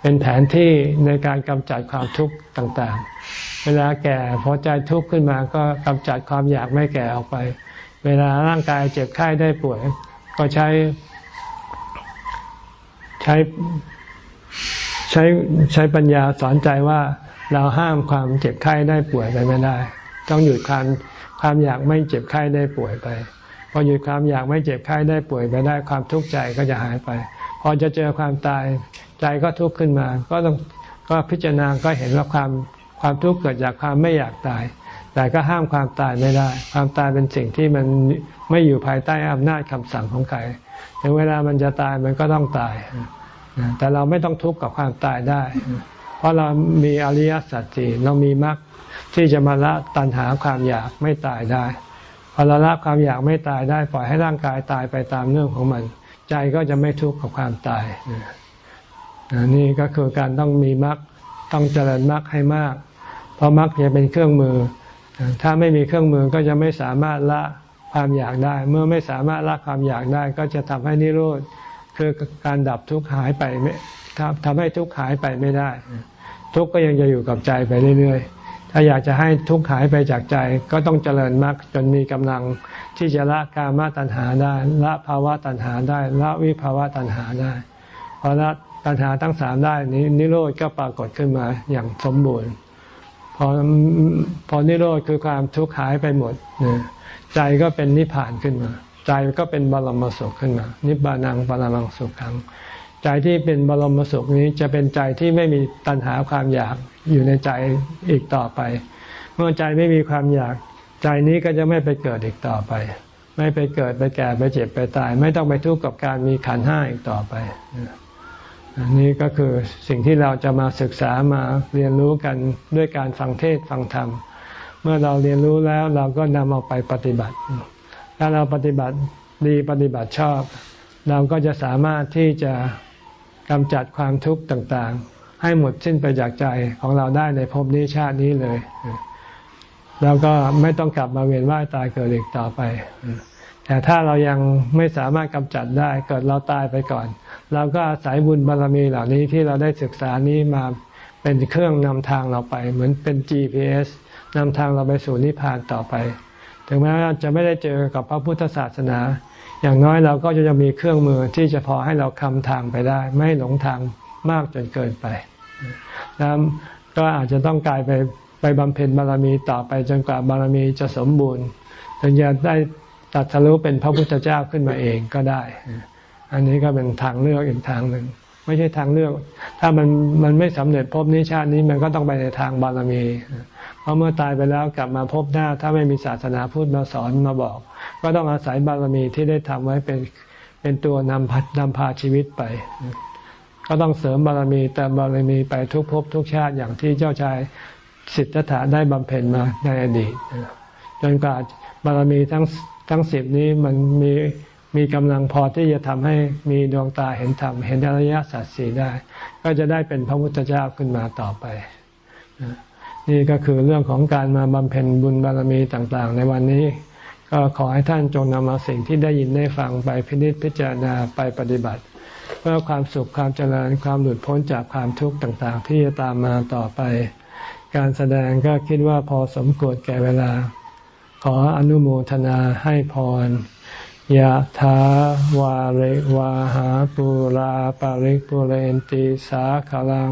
เป็นแผนที่ในการกำจัดความทุกข์ต่างๆ เวลาแก่พอใจทุกข์ขึ้นมาก็กำจัดความอยากไม่แก่ออกไป เวลาร่างกายเจ็บไข้ได้ป่วย ก็ใช้ ใช้ใช้ใช้ปัญญาสอนใจว่าเราห้ามความเจ็บไข้ได้ป่วยไปไม่ได้ ต้องหยุดความความอยากไม่เจ็บไข้ได้ป่วยไป พอหยุดความอยากไม่เจ็บไข้ได้ป่วยไปได้ความทุกข์ใจก็จะหายไป พอจะเจอความตายใจก็ทุกข์ขึ้นมา ก็ต้องก็พิจารณาก็เห็นว่าความความทุกข์เกิดจากความไม่อยากตาย แต่ก็ห้ามความตายไม่ได้ ความตายเป็นสิ่งที่มันไม่อยู่ภายใต้อำนาจคำสั่งของใครถึงเวลามันจะตายมันก็ต้องตาย แต่เราไม่ต้องทุกข์กับความตายได้ เพราะเรามีอริยสัจสี่เรามีมรรคที่จะมาละตัณหาความอยากไม่ตายได้ พอเราละความอยากไม่ตายได้ปล่อยให้ร่างกายตายไปตามเรื่องของมัน ใจก็จะไม่ทุกข์กับความตายนี่ก็คือการต้องมีมรรคต้องเจริญมรรคให้มาก เพราะมรรคจะเป็นเครื่องมือ ถ้าไม่มีเครื่องมือก็จะไม่สามารถละความอยากได้ เมื่อไม่สามารถละความอยากได้ ก็จะทำให้นิโรธคือการดับทุกข์หายไปไม่ทำให้ทุกข์หายไปไม่ได้ ทุกข์ก็ยังจะอยู่กับใจไปเรื่อยๆ ถ้าอยากจะให้ทุกข์หายไปจากใจก็ต้องเจริญมรรคจนมีกำลังที่จะละกามตัณหาได้ละภาวะตัณหาได้ละวิภาวะตัณหาได้พอละตัณหาทั้งสามได้นี้นิโรธก็ปรากฏขึ้นมาอย่างสมบูรณ์ พอพอนิโรธคือความทุกข์หายไปหมดใจก็เป็นนิพพานขึ้นมา ใจก็เป็นบรมสุขขึ้นมา นิบานังบรมังสุขขัง ใจที่เป็นบรมสุขนี้จะเป็นใจที่ไม่มีตัณหาความอยากอยู่ในใจอีกต่อไป เมื่อใจไม่มีความอยากใจนี้ก็จะไม่ไปเกิดอีกต่อไป ไม่ไปเกิดไปแก่ไปเจ็บไปตาย ไม่ต้องไปทุกข์กับการมีขันห้าอีกต่อไปอันนี้ก็คือสิ่งที่เราจะมาศึกษามาเรียนรู้กันด้วยการฟังเทศฟังธรรม เมื่อเราเรียนรู้แล้วเราก็นำเอาไปปฏิบัติ ถ้าเราปฏิบัติดีปฏิบัติชอบ เราก็จะสามารถที่จะ กำจัดความทุกข์ต่างๆ ให้หมดสิ้นไปจากใจของเราได้ในภพนี้ชาตินี้เลย แล้วก็ไม่ต้องกลับมาเวียนว่ายตายเกิดอีกต่อไป แต่ถ้าเรายังไม่สามารถกำจัดได้เกิดเราตายไปก่อน เราก็อาศัยบุญบารรมีเหล่านี้ที่เราได้ศึกษานี้มาเป็นเครื่องนำทางเราไป เหมือนเป็น GPS นำทางเราไปสู่นิพพานต่อไป ถึงแม้ว่าจะไม่ได้เจอกับพระพุทธศาสนา อย่างน้อยเราก็จะมีเครื่องมือที่จะพอให้เราคำทางไปได้ ไม่หลงทางมากจนเกินไปแล้วก็อาจจะต้องกลายไปไปบำเพ็ญบารมีต่อไปจนกว่าบารมีจะสมบูรณ์ถึงจะได้ตัดทะลุเป็นพระพุทธเจ้าขึ้นมาเองก็ได้ อันนี้ก็เป็นทางเลือกอีกทางหนึ่ง ไม่ใช่ทางเลือก ถ้ามันมันไม่สำเร็จพบนิชาตินี้มันก็ต้องไปในทางบารมี เพราะเมื่อตายไปแล้วกลับมาพบหน้า ถ้าไม่มีศาสนาพูดมาสอนมาบอก ก็ต้องอาศัยบารมีที่ได้ทำไว้เป็นเป็นตัวนำพัดนำพาชีวิตไป ก็ต้องเสริมบารมีแต่บารมีไปทุกภพทุกชาติอย่างที่เจ้าชายสิทธัตถะได้บำเพ็ญมาในอดีตจนกว่าบารมีทั้งทั้งสิบนี้มันมีมีกำลังพอที่จะทำให้มีดวงตาเห็นธรรมเห็นอริยสัจสี่ได้ ก็จะได้เป็นพระพุทธเจ้าขึ้นมาต่อไป นี่ก็คือเรื่องของการมาบำเพ็ญบุญบารมีต่างๆ ในวันนี้ ก็ขอให้ท่านจงนำเอาสิ่งที่ได้ยินได้ฟังไปพินิจพิจารณาไปปฏิบัติ เพื่อความสุขความเจริญความหลุดพ้นจากความทุกข์ต่างๆ ที่จะตามมาต่อไป การแสดงก็คิดว่าพอสมควรแก่เวลา ขออนุโมทนาให้พรยะถาวาเรวาหาปุราปาริปุเรนติสาขลัง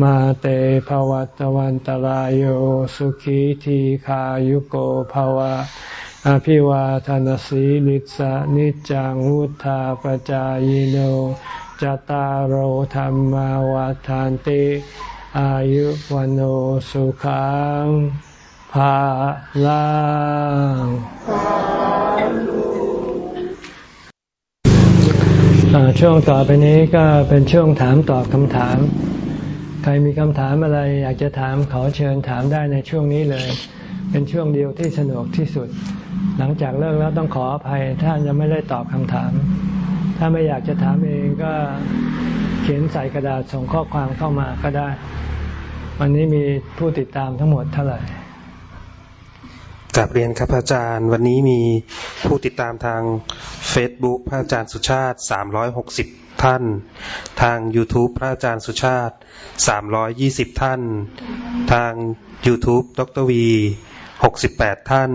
มาเตภวัตวันตารโยสุขีทีขายุโกภวะ อภิวาทานสีลิสานิจังวุธาปจายโนจตารโหธรรมวาทานติอายุวันโอสุขังภาลังช่วงต่อไปนี้ก็เป็นช่วงถามตอบคำถาม ใครมีคำถามอะไรอยากจะถามขอเชิญถามได้ในช่วงนี้เลย เป็นช่วงเดียวที่สนุกที่สุด หลังจากเลิกแล้วต้องขออภัยถ้ายังไม่ได้ตอบคำถาม ถ้าไม่อยากจะถามเองก็เขียนใส่กระดาษส่งข้อความเข้ามาก็ได้ วันนี้มีผู้ติดตามทั้งหมดเท่าไหร่กับเรียนครับอาจารย์ วันนี้มีผู้ติดตามทาง Facebook พระอาจารย์สุชาติ 360 ท่าน ทาง YouTube พระอาจารย์สุชาติ 320 ท่าน ทาง YouTube ดรวี 68 ท่าน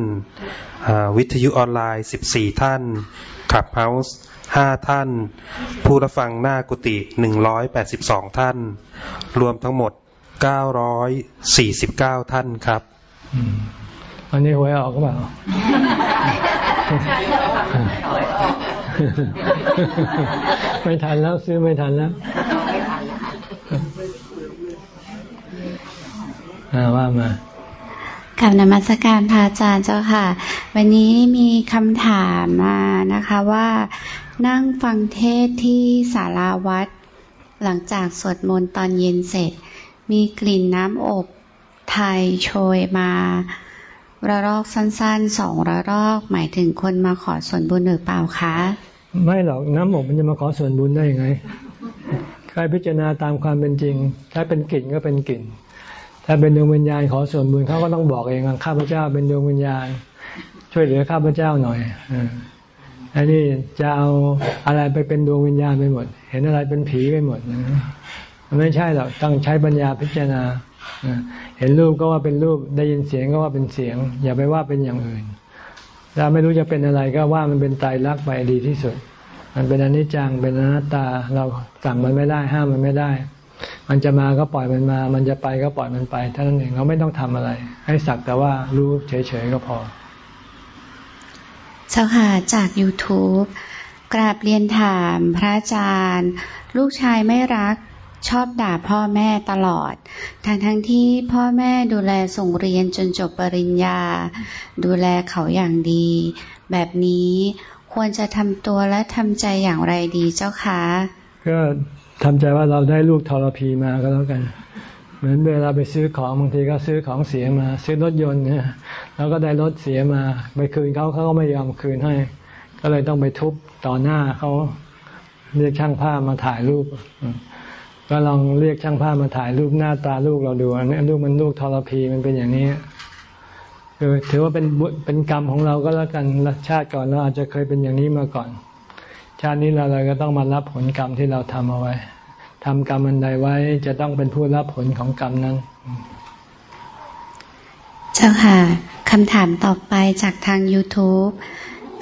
วิทยุออนไลน์ 14 ท่านขับเฮาส์5ท่าน ผู้รับฟังหน้ากุฏิ182ท่าน รวมทั้งหมด949ท่านครับอันนี้หวยออกก็เปล่า ไม่ทันแล้วซื้อไม่ทันแล้วว่ามากับนมัสการพระอาจารย์เจ้าค่ะ วันนี้มีคำถามมานะคะว่านั่งฟังเทศที่สาราวัด หลังจากสวดมนต์ตอนเย็นเสร็จ มีกลิ่นน้ำอบไทยโชยมาระลอกสั้นๆสองระลอก หมายถึงคนมาขอส่วนบุญหรือเปล่าคะ ไม่หรอกน้ำอบมันจะมาขอส่วนบุญได้ยังไงใครพิจารณาตามความเป็นจริง ถ้าเป็นกลิ่นก็เป็นกลิ่น ถ้าเป็นดวงวิญญาณขอส่วนบุญเขาก็ต้องบอกเองข้าพเจ้าเป็นดวงวิญญาณ ช่วยเหลือข้าพเจ้าหน่อยอันนี้จะเอาอะไรไปเป็นดวงวิญญาณไปหมด เห็นอะไรเป็นผีไปหมดมันไม่ใช่หรอกต้องใช้ปัญญาพิจารณาเห็นรูปก็ว่าเป็นรูปได้ยินเสียงก็ว่าเป็นเสียง อย่าไปว่าเป็นอย่างอื่น ถ้าไม่รู้จะเป็นอะไรก็ว่ามันเป็นตายรักไปดีที่สุด มันเป็นอนิจจังเป็นอนัตตาเราสั่งมันไม่ได้ห้ามมันไม่ได้ มันจะมาก็ปล่อยมันมา มันจะไปก็ปล่อยมันไปเท่านั้นเองเราไม่ต้องทำอะไร ให้สักแต่ว่ารู้เฉยๆก็พอเจ้าค่ะจาก YouTube กราบเรียนถามพระอาจารย์ ลูกชายไม่รัก ชอบด่าพ่อแม่ตลอด ทั้งทั้งที่พ่อแม่ดูแลส่งเรียนจนจบปริญญา ดูแลเขาอย่างดี แบบนี้ควรจะทำตัวและทำใจอย่างไรดีเจ้าคะก็ทำใจว่าเราได้ลูกทรพีมาก็แล้วกัน เหมือนเวลาไปซื้อของบางทีก็ซื้อของเสียมา ซื้อรถยนต์เนี่ยแล้วก็ได้รถเสียมาไปคืนเขาเขาก็ไม่ยอมคืนให้ ก็เลยต้องไปทุบต่อหน้าเขาเรียกช่างภาพมาถ่ายรูป ก็ลองเรียกช่างภาพมาถ่ายรูปหน้าตาลูกเราดูอันนี้ลูกมันลูกทรพีมันเป็นอย่างนี้คือถือว่าเป็นเป็นกรรมของเราก็แล้วกันชาติก่อนเราอาจจะเคยเป็นอย่างนี้มาก่อน ชาตินี้เราเลยก็ต้องมารับผลกรรมที่เราทำเอาไว้ทำกรรมอันใดไว้จะต้องเป็นผู้รับผลของกรรมนั้น เจ้าค่ะคำถามต่อไปจากทาง YouTube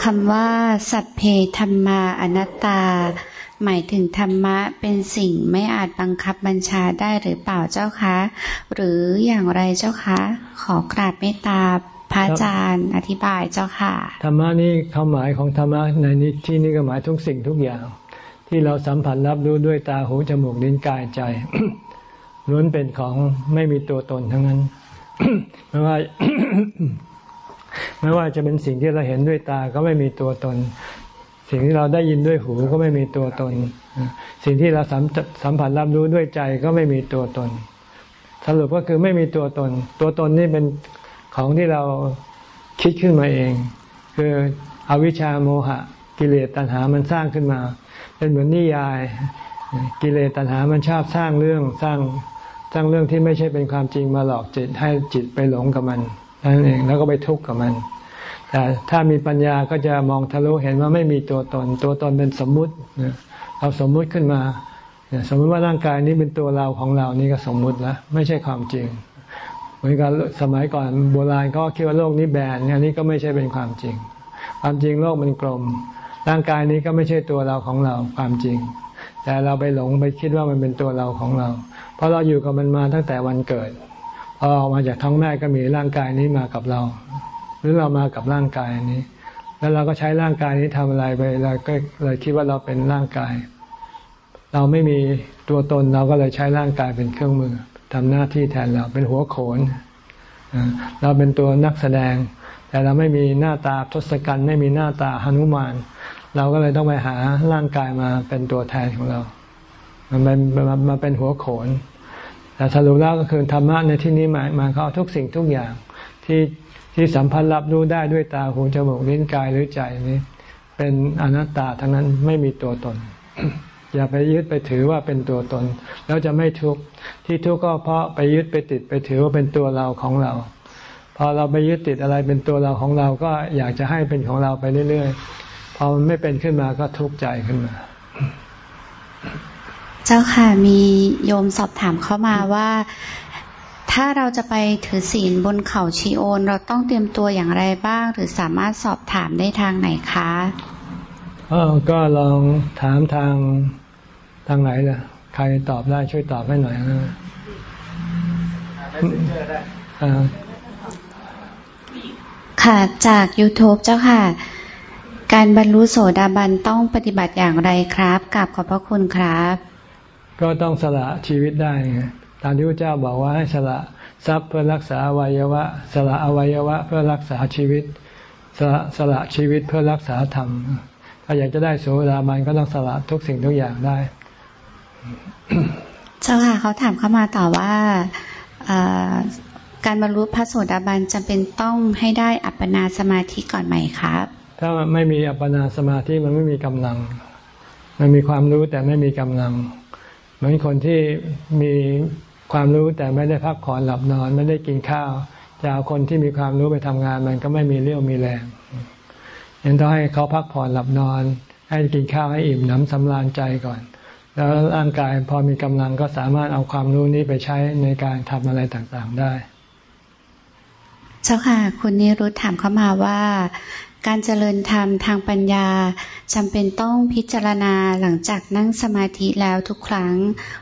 คำว่าสัพเพธรรมาอนัตตา หมายถึงธรรมะเป็นสิ่งไม่อาจบังคับบัญชาได้หรือเปล่าเจ้าคะ หรืออย่างไรเจ้าคะ ขอกราบเมตตาพระอาจารย์อธิบายเจ้าค่ะ ธรรมะนี่ความหมายของธรรมะในนี้ที่นี่ก็หมายทุกสิ่งทุกอย่าง ที่เราสัมผัสรับรู้ด้วยตาหูจมูกลิ้นกายใจล้วนเป็นของไม่มีตัวตนทั้งนั้นไม่ว่าไม่ว่าจะเป็นสิ่งที่เราเห็นด้วยตาก็ไม่มีตัวตน สิ่งที่เราได้ยินด้วยหูก็ไม่มีตัวตน สิ่งที่เราสัมสัมผัสรับรู้ด้วยใจก็ไม่มีตัวตน สรุปก็คือไม่มีตัวตน ตัวตนนี่เป็นของที่เราคิดขึ้นมาเอง คืออวิชชาโมหะ กิเลสตัณหามันสร้างขึ้นมา เป็นเหมือนนิยาย กิเลสตัณหามันชอบสร้างเรื่องสร้างสร้างเรื่องที่ไม่ใช่เป็นความจริงมาหลอกจิตให้จิตไปหลงกับมันนั่นเองแล้วก็ไปทุกข์กับมัน แต่ถ้ามีปัญญาก็จะมองทะลุเห็นว่าไม่มีตัวตน ตัวตนเป็นสมมุติเราสมมุติขึ้นมาสมมติว่าร่างกายนี้เป็นตัวเราของเรานี่ก็สมมุติแล้วไม่ใช่ความจริงเหมือนกับสมัยก่อนโบราณก็คิดว่าโลกนี้แบนอันนี้ก็ไม่ใช่เป็นความจริง ความจริงโลกมันกลม ร่างกายนี้ก็ไม่ใช่ตัวเราของเราความจริง แต่เราไปหลงไปคิดว่ามันเป็นตัวเราของเรา เพราะเราอยู่กับมันมาตั้งแต่วันเกิดพอออกมาจากท้องแม่ก็มีร่างกายนี้มากับเรา รือเรามากับร่างกายนี้ แล้วเราก็ใช้ร่างกายนี้ทำอะไรไปเราก็เลยคิดว่าเราเป็นร่างกาย เราไม่มีตัวตนเราก็เลยใช้ร่างกายเป็นเครื่องมือทำหน้าที่แทนเราเป็นหัวโขนเราเป็นตัวนักแสดง แต่เราไม่มีหน้าตาทศกัณฐ์ไม่มีหน้าตาหนุมาน เราก็เลยต้องไปหาร่างกายมาเป็นตัวแทนของเรา มันเป็นมาเป็นหัวโขนแต่สรุปแล้วก็คือธรรมะในที่นี้หมายมาเขาทุกสิ่งทุกอย่างที่ ที่สัมพันธ์รับรู้ได้ด้วยตาหูจมูกลิ้นกายหรือใจนี้ เป็นอนัตตาทั้งนั้นไม่มีตัวตน อย่าไปยึดไปถือว่าเป็นตัวตน แล้วจะไม่ทุกข์ที่ทุกข์ก็เพราะไปยึดไปติดไปถือว่าเป็นตัวเราของเรา พอเราไปยึดติดอะไรเป็นตัวเราของเราก็อยากจะให้เป็นของเราไปเรื่อยๆพอมันไม่เป็นขึ้นมาก็ทุกข์ใจขึ้นมาเจ้าค่ะมีโยมสอบถามเข้ามาว่า ถ้าเราจะไปถือศีลบนเขาชีโอน เราต้องเตรียมตัวอย่างไรบ้าง หรือสามารถสอบถามได้ทางไหนคะเออก็ลองถามทางทางไหนล่ะ ใครตอบได้ช่วยตอบให้หน่อยนะค่ะจาก YouTube เจ้าค่ะ การบรรลุโสดาบันต้องปฏิบัติอย่างไรครับกับขอบพระคุณครับ ก็ต้องสละชีวิตได้ไง ตามที่พระเจ้าบอกว่าให้สละทรัพย์เพื่อรักษาอวัยวะ สละอวัยวะเพื่อรักษาชีวิต สละสละชีวิตเพื่อรักษาธรรม ถ้าอยากจะได้โสดาบันก็ต้องสละทุกสิ่งทุกอย่างได้เจ้าค่ะเขาถามเข้ามาต่อว่าการบรรลุพระโสดาบันจำเป็นต้องให้ได้อัปปนาสมาธิก่อนไหมครับ ถ้าไม่มีอัปปนาสมาธิมันไม่มีกำลัง มันมีความรู้แต่ไม่มีกำลัง เหมือนคนที่มี ความรู้แต่ไม่ได้พักผ่อนหลับนอน ไม่ได้กินข้าว จะเอาคนที่มีความรู้ไปทำงานมันก็ไม่มีเรี่ยวมีแรงยังต้องให้เขาพักผ่อนหลับนอน ให้กินข้าวให้อิ่มน้ำสำราญใจก่อน แล้วร่างกายพอมีกำลังก็สามารถเอาความรู้นี้ไปใช้ในการทำอะไรต่างๆได้ เจ้าค่ะ คุณนิรุธถามเข้ามาว่า การเจริญธรรมทางปัญญาจำเป็นต้องพิจารณาหลังจากนั่งสมาธิแล้วทุกครั้ง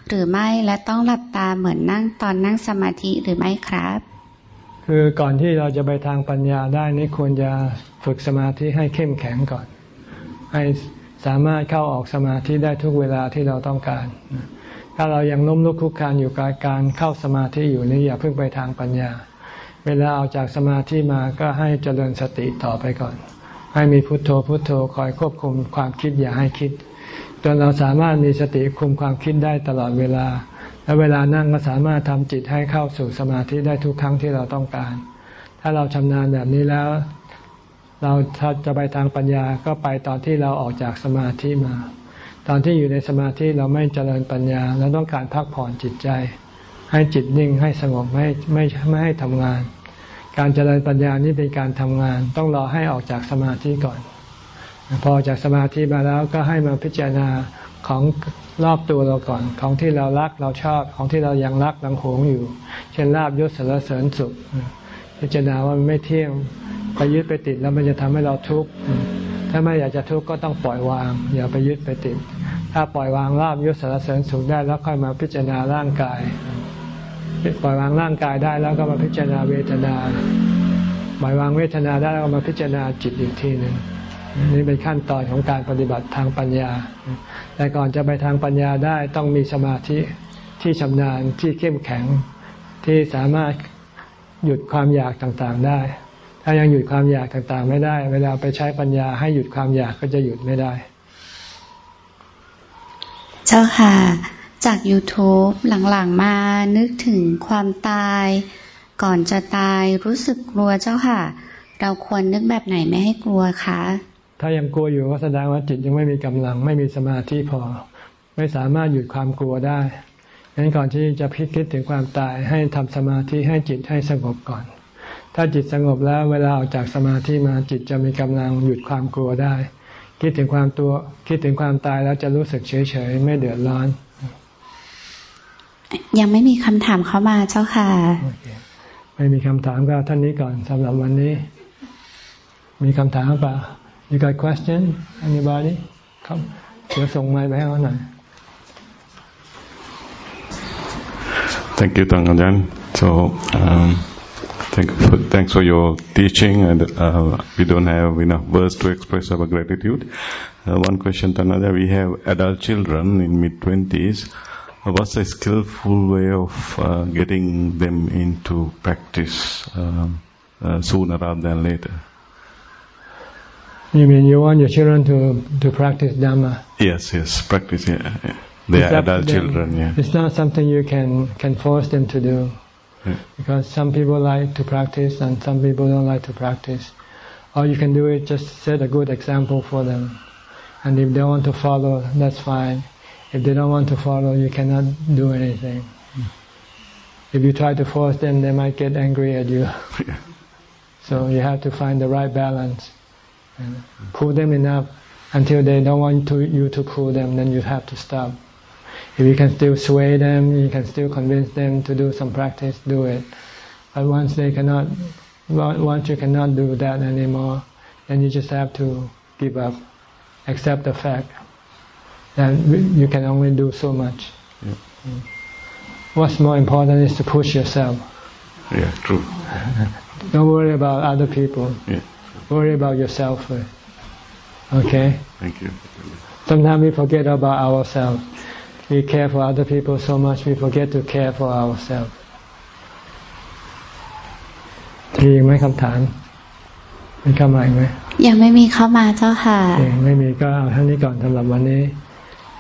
หรือไม่และต้องหลับตาเหมือนนั่งตอนนั่งสมาธิหรือไม่ครับ คือก่อนที่เราจะไปทางปัญญาได้นี่ควรจะฝึกสมาธิให้เข้มแข็งก่อน ให้สามารถเข้าออกสมาธิได้ทุกเวลาที่เราต้องการ ถ้าเรายังล้มลุกคลุกคานอยู่กับการเข้าสมาธิอยู่นี่อย่าเพิ่งไปทางปัญญา เวลาออกจากสมาธิมาก็ให้เจริญสติต่อไปก่อน ให้มีพุทโธพุทโธคอยควบคุมความคิดอย่าให้คิด จนเราสามารถมีสติคุมความคิดได้ตลอดเวลา และเวลานั่งก็สามารถทำจิตให้เข้าสู่สมาธิได้ทุกครั้งที่เราต้องการ ถ้าเราชำนาญแบบนี้แล้ว เราถ้าจะไปทางปัญญาก็ไปตอนที่เราออกจากสมาธิมา ตอนที่อยู่ในสมาธิเราไม่เจริญปัญญาเราต้องการพักผ่อนจิตใจ ให้จิตนิ่งให้สงบไม่ไม่ไม่ให้ทำงาน การเจริญปัญญานี้เป็นการทำงาน ต้องรอให้ออกจากสมาธิก่อน พอจากสมาธิมาแล้วก็ให้มาพิจารณาของรอบตัวเราก่อน ของที่เรารักเราชอบของที่เรายังรักยังหวงอยู่ เช่นลาบยศสารเสริญสุข พิจารณาว่ามันไม่เที่ยงไปยึดไปติดแล้วมันจะทำให้เราทุกข์ถ้าไม่อยากจะทุกข์ก็ต้องปล่อยวาง อย่าไปยึดไปติด ถ้าปล่อยวางลาบยศสารเสริญสุขได้แล้วค่อยมาพิจารณาร่างกาย ปล่อยวางร่างกายได้แล้วก็มาพิจารณาเวทนาปล่อยวางเวทนาได้แล้วก็มาพิจารณาจิตอีกทีหนึ่งนี่เป็นขั้นตอนของการปฏิบัติทางปัญญา แต่ก่อนจะไปทางปัญญาได้ต้องมีสมาธิที่ชำนาญที่เข้มแข็งที่สามารถหยุดความอยากต่างๆได้ ถ้ายังหยุดความอยากต่างๆ ไม่ได้ เวลาไปใช้ปัญญาให้หยุดความอยากก็จะหยุดไม่ได้ เจ้าค่ะ จาก YouTube หลังๆมานึกถึงความตาย ก่อนจะตายรู้สึกกลัวเจ้าค่ะ เราควรนึกแบบไหนไม่ให้กลัวคะ ถ้ายังกลัวอยู่ก็แสดงว่าจิตยังไม่มีกำลังไม่มีสมาธิพอ ไม่สามารถหยุดความกลัวได้งั้นก่อนที่จะพิคิดถึงความตายให้ทำสมาธิให้จิตให้สงบก่อน ถ้าจิตสงบแล้วเวลาออกจากสมาธิมาจิตจะมีกำลังหยุดความกลัวได้ คิดถึงความตัวคิดถึงความตายแล้วจะรู้สึกเฉยเฉยไม่เดือดร้อน ยังไม่มีคำถามเข้ามาเจ้าค่ะ ไม่มีคำถามก็ท่านนี้ก่อนสำหรับวันนี้ มีคำถามเปล่า You got question anybody ครับเดี๋ยวส่งไมค์ไปให้เขาหน่อย Thank you, Tangajan. So, um, thank for, thanks for your teaching, and uh, we don't have enough words to express our gratitude. Uh, one question, Tangajan. We have adult children in mid twenties. Uh, what's a skillful way of uh, getting them into practice um, uh, sooner rather than later? You mean you want your children to to practice Dhamma? Yes, yes, practice. Yeah, yeah. They It's are adult children. Yeah. It's not something you can can force them to do. Yeah. because some people like to practice and some people don't like to practice. All you can do is just set a good example for them. And if they want to follow, that's fine. If they don't want to follow, you cannot do anything. If you try to force them, they might get angry at you. So you have to find the right balance. And pull them enough until they don't want to, you to pull them, then you have to stop. If you can still sway them, you can still convince them to do some practice, do it. But once they cannot, once you cannot do that anymore, then you just have to give up, accept the fact that you can only do so much. Yeah. Mm. What's more important is to push yourself. Yeah, true. Don't worry about other people. Yeah. Worry about yourself first. Okay? Thank you. Sometimes we forget about ourselves. We care for other people so much we forget to care for ourselves. มีอีกไหมคำถาม มีคำใหม่ไหม ยังไม่มีเข้ามาเจ้าค่ะ โอเคไม่มีก็เอาท่านนี้ก่อนสำหรับวันนี้